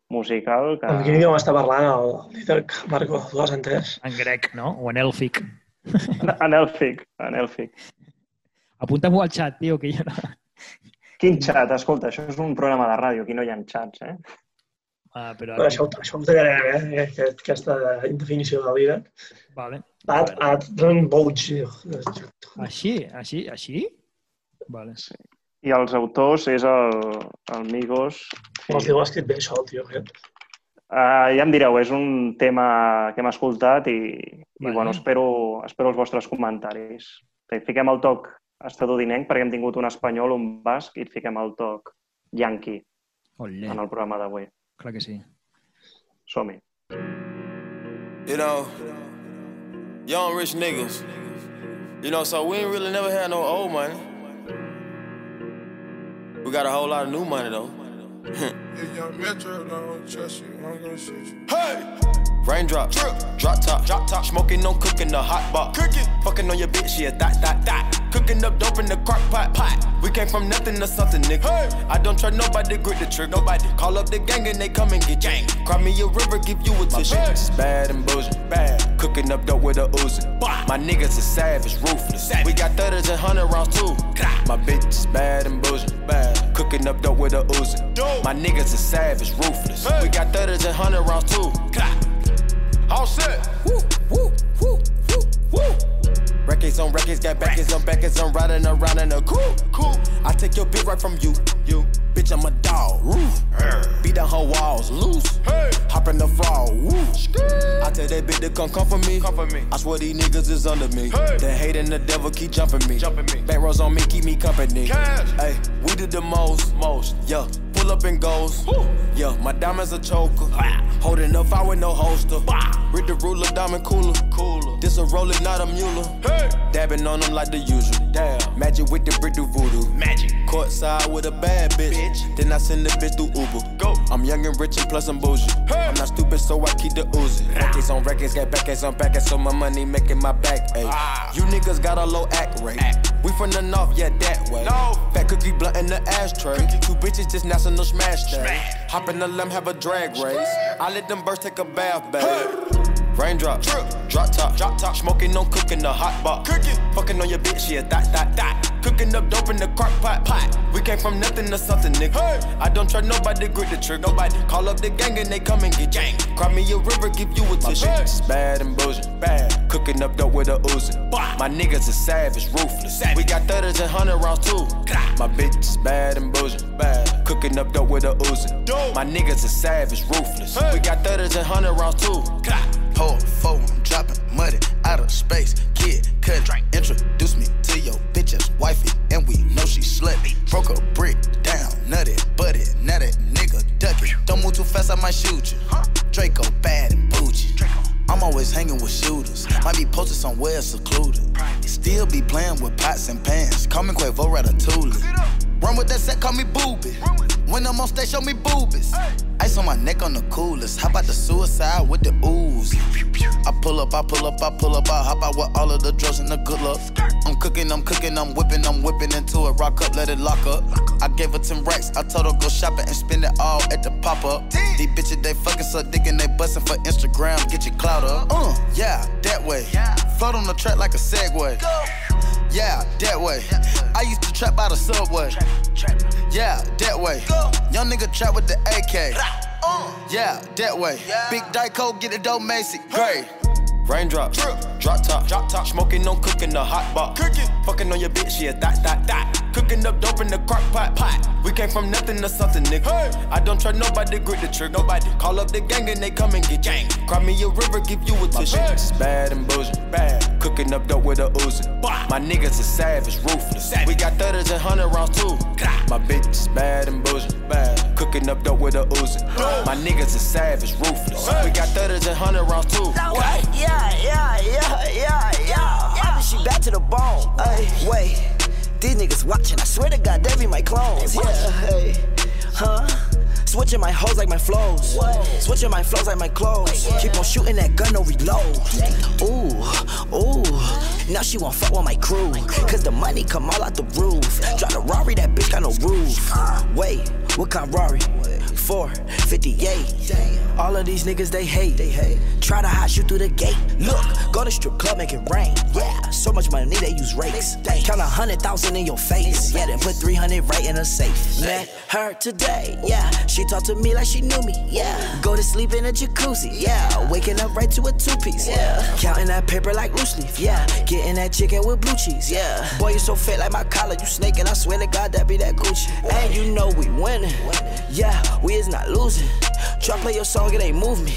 musical que... En quin idioma està parlant el, Didac, Marco? Tu l'has entès? En grec, no? O en èlfic. En Elfic, en Elfic. Apunta-m'ho al xat, tio, que ja no... Quin xat? Escolta, això és un programa de ràdio, aquí no hi ha xats, eh? Ah, però... Bueno, això, això ho tallarem, eh? Aquest, aquesta indefinició del Didac. Vale. At, Ron Bouch. Així, així, així? Vale. I els autors és el, el Migos... Com es diu, ha escrit bé això, el tio aquest. Uh, ja em direu, és un tema que hem escoltat i, i Vale. bueno, espero, espero els vostres comentaris. Fiquem el toc estadounenc perquè hem tingut un espanyol, un basc i et fiquem el toc yanqui Olé, en el programa d'avui. Clar que sí. Som-hi. You know, young rich niggas. You know, so we ain't really never had no old money. We got a whole lot of new money though. *laughs* If young Metro don't trust you, I'm gonna shoot you. Hey! Raindrop, drip, drop top, drop top, smoking, no cooking, the hot box, cooking, fucking on your bitch, yeah, that, that, that, cooking up dope in the crock pot, pot. We came from nothing to something, nigga. Hey. I don't trust nobody, grip the trick, nobody. Call up the gang and they come and get gang. Cry me a river, give you a tissue. Bad and bullshit, bad. Cooking up dope with a Uzi. My niggas is savage, ruthless. We got thudders and hundred rounds too. My bitch is bad and bullshit, bad. Cooking up dope with a Uzi. My niggas is savage, ruthless. We got thudders and hundred rounds too. All set. Woo. Records on records, got backers on backers, I'm riding around in a cool, cool. I take your bitch right from you, you. Bitch, I'm a dog, roof. Beat down her walls, loose. Hey. Hop in the fall, woo. I tell that bitch to come come for me. Come for me. I swear these niggas is under me. Hey. The hate and the devil keep jumping me. Jumping me. Back rows on me, keep me company. Cash. Hey, we did the most, most. Yeah, pull up and goes. Yeah, my diamonds a choker. Holding up, I with no holster. Read the ruler, diamond cooler. Cooler. This a roller, not a mule. Hey. Dabbing on them like the usual. Damn. Magic with the brick do voodoo. Magic. Courtside with a bad bitch. Then I send the bitch through Uber. Go. I'm young and rich and plus I'm bougie. I'm not stupid, so I keep the Uzi. Records on records, got backers on backers, so my money making my back. Ayy. Ah. You niggas got a low act rate. We from the north, yeah, that way. No. Fat cookie blunt in the ashtray. Two bitches just national smash day. Hop in the limb, have a drag race. I let them birds take a bath, babe. Raindrop, drip, drop top, drop top, smoking, no cooking, the hot pot, cooking, fucking on your bitch, yeah, that, that, that, cooking up dope in the crock pot, pot. We came from nothing to something, nigga. Hey. I don't trust nobody, grip the trick, nobody. Call up the gang and they come and get gang. Cry me a river, give you a tissue. It's bad and bullshit, bad. Cooking up dope with a Uzi. My niggas is savage, ruthless. We got thudders and hundred rounds too. My bitch is bad and bullshit, bad. Cooking up dope with a Uzi. My niggas is savage, ruthless. We got thudders and hundred rounds too. Hold phone, I'm dropping money out of space. Kid, cut, introduce me to your bitch as wifey, and we know she slutty. Broke a brick down, nutty, butted, now that nigga duck it. Don't move too fast, I might shoot you. Draco bad and bougie. I'm always hanging with shooters. Might be posted somewhere secluded. Still be playing with pots and pans. Call me Quavo Ratatouille. Run with that set, call me booby. When I'm on stage, show me boobies. Ice on my neck on the coolest. How about the suicide with the ooze? I pull up, I pull up, I pull up, I hop out with all of the drugs and the good luck. I'm cooking, I'm cooking, I'm whipping, I'm whipping into it. Rock up, let it lock up. I gave her 10 racks. I told her go shopping and spend it all at the pop up. These bitches, they fucking so dick and they busting for Instagram. Get your clout up. Uh, yeah, that way. Float on the track like a Segway. Yeah, that way. I used to trap by the subway. Yeah, that way. Young nigga trap with the AK. Yeah, that way. Big Dyco, get the dope Macy. Gray. Raindrop, drop top, drop top, smoking, no cooking the hot pot. Cooking, fucking on your bitch, yeah, that, that, that. Cooking up dope in the crock pot, pot. We came from nothing to something, nigga. I don't trust nobody, grip the trick, nobody. Call up the gang and they come and get gang. Cry me a river, give you a tissue. My It's bad and bullshit, bad. Cooking up dope with a Uzi. My niggas are savage, ruthless. We got thudders and hundred rounds too. My bitch is bad and bullshit, bad. Cooking up dope with a Uzi. My niggas are savage, ruthless. We got thudders and hundred rounds too. Now wait, yeah, yeah, yeah, yeah, yeah. yeah. She back to the bone. Ay, wait, these niggas watching. I swear to God, they be my clones. Yeah, hey, huh? Switching my hoes like my flows. Switching my flows like my clothes. Keep on shooting that gun, no reload. Ooh, ooh. Now she won't fuck with my crew. Cause the money come all out the roof. Drive the Rari, that bitch got no roof. Wait, what kind Rari? 458. All of these niggas they hate. They hate. Try to hide you through the gate. Look, go to strip club, make it rain. Yeah, so much money they use rakes. Count a hundred thousand in your face. Yeah, then put 300 right in a safe. Met her today. Yeah, she talked to me like she knew me. Yeah, go to sleep in a jacuzzi. Yeah, waking up right to a two piece. Yeah, counting that paper like loose leaf. Yeah, getting that chicken with blue cheese. Yeah, boy, you so fit like my collar. You snake and I swear to God that be that Gucci. And you know we winning. Yeah, we is not losing. Try play your song, it ain't move me.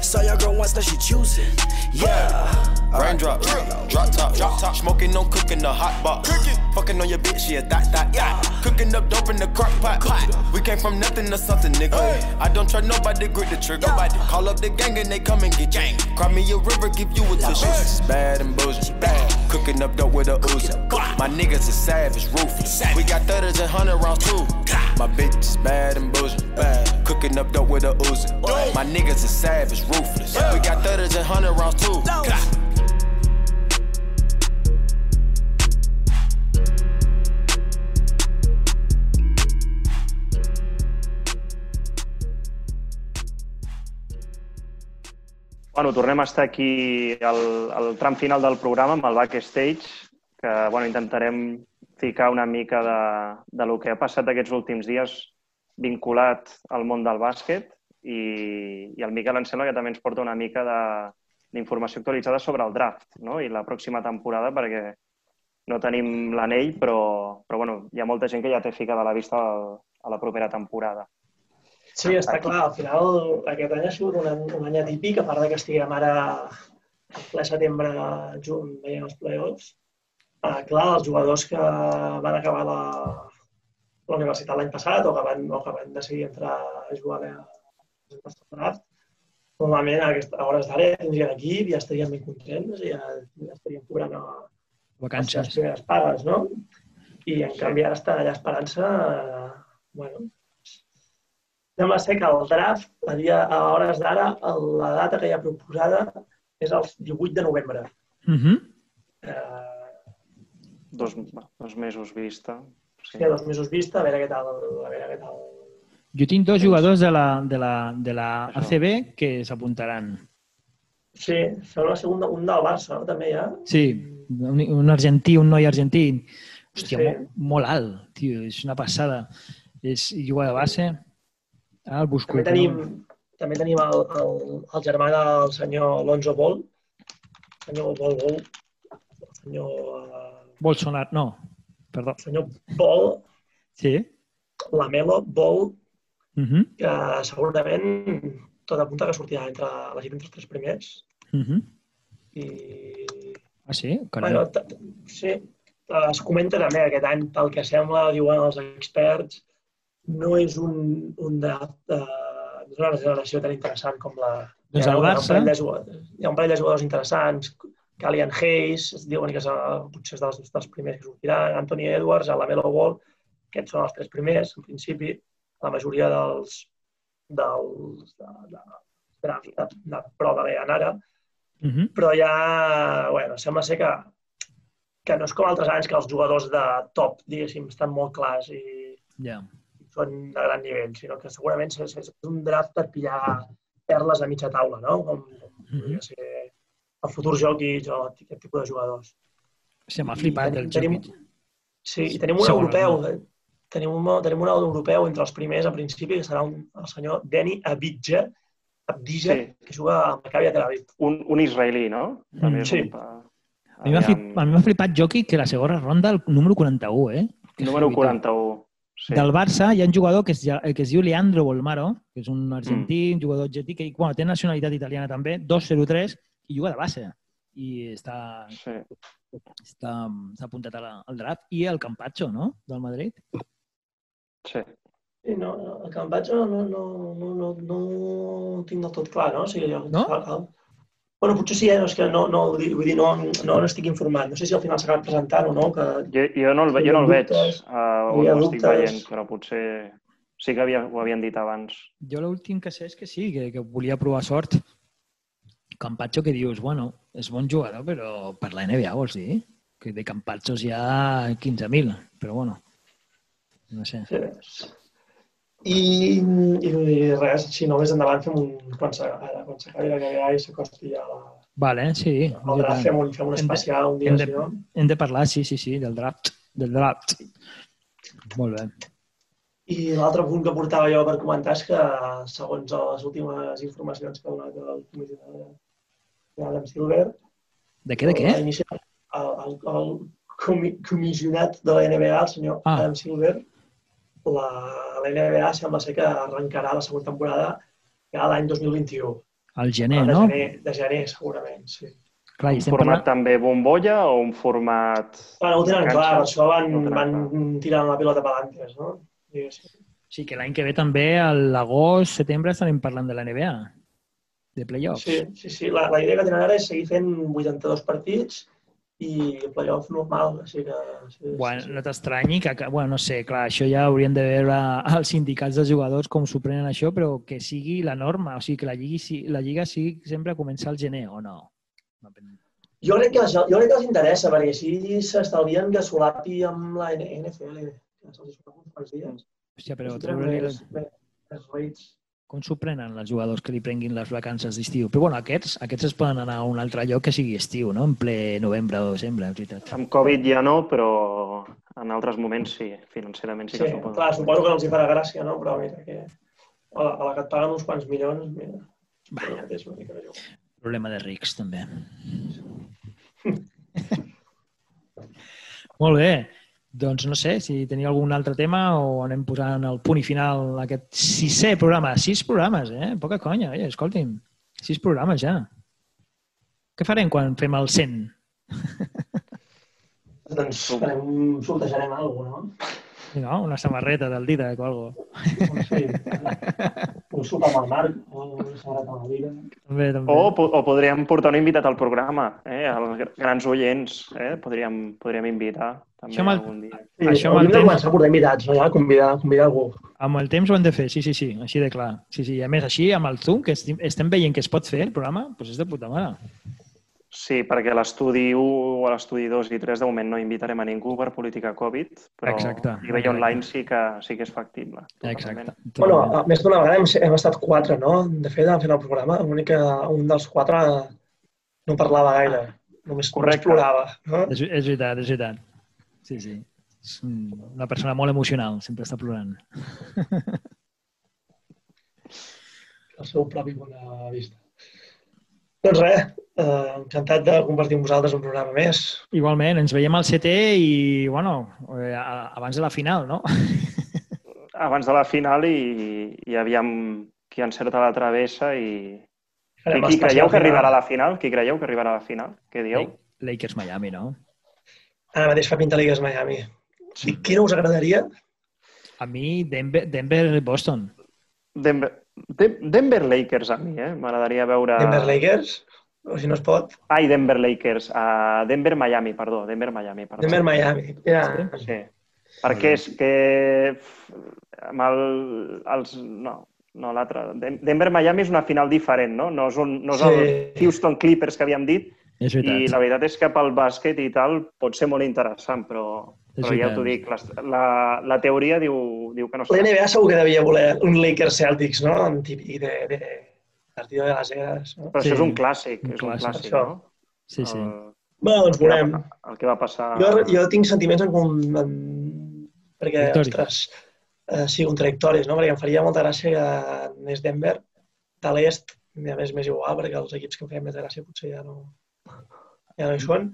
Saw your girl once, now she choosing. Yeah. Raindrop, drop top, drop top, smoking, no cooking the hot box. Cooking, fucking on your bitch, yeah, that, that, that. Cooking up dope in the crock pot. We came from nothing to something, nigga. I don't trust nobody, to grip the trigger. Nobody call up the gang and they come and get gang. Cry me a river, give you a tissue. It's bad and bullshit, bad. Cooking up dope with a Uzi. My niggas are savage, ruthless. We got thudders and hundred rounds too. My bitch is bad and bullshit, bad. Cooking up dope with a Uzi. My niggas are savage, ruthless. We got thudders and hundred rounds too. Bueno, tornem a estar aquí al, al tram final del programa amb el backstage, que bueno, intentarem ficar una mica de, de lo que ha passat aquests últims dies vinculat al món del bàsquet i, i el Miquel em sembla que també ens porta una mica d'informació actualitzada sobre el draft no? i la pròxima temporada perquè no tenim l'anell, però, però bueno, hi ha molta gent que ja té ficada a la vista a la propera temporada. Sí, està clar. Al final, aquest any ha sigut un, any- un any atípic, a part de que estiguem ara a ple setembre, junt, veient els playoffs. Uh, clar, els jugadors que van acabar la, la universitat l'any passat o que van, o que van decidir entrar a jugar a la draft, normalment a, aquesta, a hores d'ara ja tindrien equip, ja estarien ben contents, ja, ja estarien cobrant a, les Vacances. seves primeres pagues, no? I en canvi ara estan allà esperant-se, eh, bueno, sembla ser que el draft, a, dia, a hores d'ara, la data que hi ha proposada és el 18 de novembre. Mhm. Eh, Dos, dos mesos vista. Sí. sí, dos mesos vista, a veure què tal, a veure què tal. Jo tinc dos jugadors de la, de la, de la ACB que s'apuntaran. Sí, sembla ser un, un del Barça, no? també ja. Sí, un, un argentí, un noi argentí. Hòstia, Sí. molt, molt alt, tio, és una passada. És juga de base. Ah, el busco. També tenim, també tenim el, el, el germà del senyor Alonso Bol, senyor Bol Bol, senyor, eh, Bolsonaro, no, perdó. senyor Bol, Sí? Lamelo Bol, Uh -huh. que segurament tot apunta que sortirà entre, elegit entre els tres primers. Uh -huh. I, Ah, sí? bueno, Carai. t- sí, es comenta també aquest any, pel que sembla, diuen els experts, no és un, un draft, eh, no és una generació tan interessant com la... Doncs hi ha el un Barça- parell de jugadors- Hi ha un parell de jugadors interessants, Calian Hayes, es diuen que és, eh, potser és dels, dels primers que sortiran, Anthony Edwards, el Lamelo Ball, aquests són els tres primers, en principi, la majoria dels, dels de, de, draft de, de prova veien ara, Uh -huh. però ja, bueno, sembla ser que, que no és com altres anys que els jugadors de top, diguéssim, estan molt clars i Ja. Són de gran nivell, sinó que segurament és, és un draft per pillar perles a mitja taula, no? Com, com podria ser el futur Jokic o aquest tipus de jugadors. Se m'ha flipat tenim- el tenim- Jokic. Sí, i tenim un europeu, no? eh? tenim un, tenim un europeu entre els primers, a principi, que serà un, el senyor Deni Abidja, Abdija, Sí. que juga al Maccabi a Tel Aviv. Un, un israelí, no? També és Sí. A mi m'ha Aviam, flip- a mi m'ha flipat Jokic que la segona ronda, el número 41, eh? Que Número heavy, tu. 41. Sí. Del Barça hi ha un jugador que es, que es diu Leandro Bolmaro, que és un argentí, Mm. un jugador argentí, que bueno, té nacionalitat italiana també, 2-0-3, i juga de base. I està, sí. està, s'ha apuntat la, al draft. I el Campazzo, no?, del Madrid. sí. Sí, no, no, el Campatge no, no, no, no, no ho tinc del tot clar, no? O sigui, el, No? El, el... Bueno, potser sí, eh? no, és que no, no, vull dir, no, no n'estic informat. No sé si al final s'acaba presentant o no, que Jo, jo no el, jo no el veig, uh, ho estic veient, però potser sí que havia, ho havien dit abans. Jo l'últim que sé és que sí, que, que volia provar sort. Campazzo que dius, bueno, és bon jugador, però per la NBA vols dir? Que de Campazzos hi ha 15.000, però bueno, no sé. Sí. I, i, i res, si no, més endavant fem un... Quan s'acabi la NBA i s'acosti ja la, Vale, sí. el draft, fem un, fem un especial un dia, hem de, si no? hem de parlar, sí, sí, sí, del draft. Del draft. Molt bé. I l'altre punt que portava jo per comentar és que, segons les últimes informacions que ha donat el comissionat d'Adam Silver, De què, de què? el, el, el comi comissionat de la NBA, el senyor Ah. Adam Silver, la, la NBA sembla ser que arrencarà la segona temporada ja l'any 2021. Al gener, de, no? gener, de gener, segurament, sí. Clar, Un format parlant... també bombolla o un format... Bueno, ho tenen clar, per això van, No van tirant la pilota per l'antes, no? Diguéssim. Sí, que l'any que ve també, a l'agost, setembre, estarem parlant de la NBA, de playoffs. Sí, sí, sí. La, la idea que tenen ara és seguir fent 82 partits i playoff normal, així que... Sí, Bueno, sí, no t'estranyi que, que, bueno, no sé, clar, això ja haurien de veure els sindicats de jugadors com s'ho prenen això, però que sigui la norma, o sigui, que la, lliga, la lliga sigui sempre a començar al gener, o no? Jo crec, que, això- jo crec que els interessa, perquè així s'estalvien que solapi amb la NFL, que se'ls solapi uns quants dies. Hòstia, però treure-li... rates. Com s'ho prenen els jugadors que li prenguin les vacances d'estiu? Però bueno, aquests, aquests es poden anar a un altre lloc que sigui estiu, no? En ple novembre o desembre, és veritat. Amb Covid ja no, però en altres moments sí, financerament sí Sí, que s'ho poden clar, suposo que no els hi farà gràcia, no? Però mira, que a la, a la que et paguen uns quants milions, mira, Vaja. És una mica. Problema de rics, també. *laughs* Molt bé. Doncs no sé si tenia algun altre tema o anem posant el punt i final a aquest sisè programa. Sis programes, eh? Poca conya, eh? Escolti'm, sis programes ja. Què farem quan fem el 100? Doncs farem, sortejarem alguna cosa, no? No? Una samarreta del Didac o algo. Sí, un sopar amb el Marc, o una sagrada amb vida. També, també. O, o podríem portar un invitat al programa, eh? els gr- grans oients, eh? podríem, podríem invitar també Això amb el- algun dia. Sí, Això amb el temps- començar a portar invitats, no? Ja, convidar, convidar algú. Amb el temps ho hem de fer, sí, sí, sí, així de clar. Sí, sí, i a més així, amb el Zoom, que estem veient que es pot fer el programa, doncs és de puta mare. Sí, perquè l'estudi 1 o l'estudi 2 i 3 de moment no invitarem a ningú per política Covid, però Exacte. a nivell online sí que, sí que és factible. Exacte. totalment. Bueno, a- més d'una vegada hem, hem estat quatre, no? De fet, fent el programa, l'únic que un dels quatre no parlava gaire, només, només Correcte. plorava. No? És, és veritat, és veritat. Sí, sí. És un- una persona molt emocional, sempre està plorant. El seu propi punt de vista. Doncs res, eh, encantat de compartir amb vosaltres un programa més. Igualment, ens veiem al CT i, bueno, eh, abans de la final, no? *laughs* Abans de la final i, i aviam qui encerta la travessa i... Qui, Farem qui l'especial creieu que arribarà a la final? Qui creieu que arribarà a la final? Què dieu? Lakers Miami, no? Ara mateix fa pinta Ligues Miami. I què no us agradaria? A mi, Denver, Denver Boston. Denver, De- Denver Lakers a mi, eh? M'agradaria veure... Denver Lakers? O si no es pot. Ai, Denver Lakers. Uh, Denver Miami, perdó. Denver Miami, perdó. Denver Miami. Ja. Sí. Perquè és que amb el, els... No, no l'altre. Den- Denver Miami és una final diferent, no? No és, un, no és Sí. el Houston Clippers que havíem dit. És veritat. I la veritat és que pel bàsquet i tal pot ser molt interessant, però, però ja t'ho dic, la, la, la teoria diu, diu que no La serà. NBA segur que devia voler un Lakers Celtics, no? En típic de, de partido de las eras. No? Però Sí. això és un clàssic, Un és un clàssic. clàssic, Això. no? Sí, sí. El, Bé, doncs que va- veurem. el que va passar... Jo, jo tinc sentiments en, com- en... perquè, Contradictoris. ostres, eh, sí, contradictoris, no? Perquè em faria molta gràcia que anés Denver de l'est, i a més m'és igual, perquè els equips que em feien més gràcia potser ja no, ja no hi són,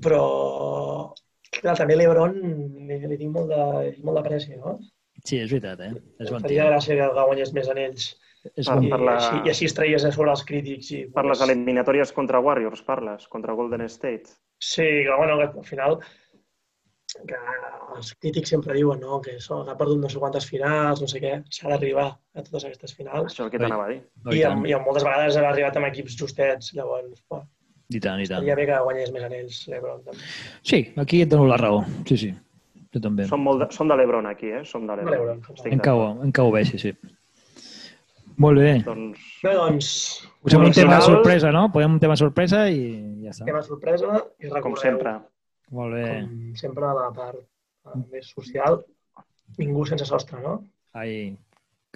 però clar, també l'Ebron li, li tinc molt de, molt d'apreci, no? Sí, és veritat, eh? És Em bon faria gràcia que guanyés més anells És Ah, bon i, per la- així, i així es traies a sobre els crítics. I, Per les eliminatòries contra Warriors, parles? Contra Golden State? Sí, que, bueno, que al final que els crítics sempre diuen no? que això, ha perdut no sé quantes finals, no sé què, s'ha d'arribar a totes aquestes finals. Això és el que t'anava a dir. Oh, I, i, amb, I amb moltes vegades ha arribat amb equips justets, llavors, bueno, I tant, i tant. estaria bé que guanyés més anells l'Ebron. també. Sí, aquí et dono la raó. Sí, sí. Jo també. Som, molt de, som de l'Ebron aquí, eh? Som de l'Ebron. Em cau, em cau bé, sí, sí. Molt bé. Doncs Bé, doncs, Posem un tema final- sorpresa, no? Posem un tema sorpresa i ja està. tema sorpresa i recordeu, com sempre. Molt bé. com sempre, la part més social, ningú sense sostre, no? Ai,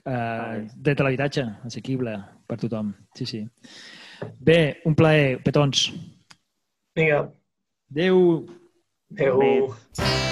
uh, dret a l'habitatge, assequible per tothom. Sí, sí. Bé, un plaer, petons. Vinga, Adéu. adéu. Nit.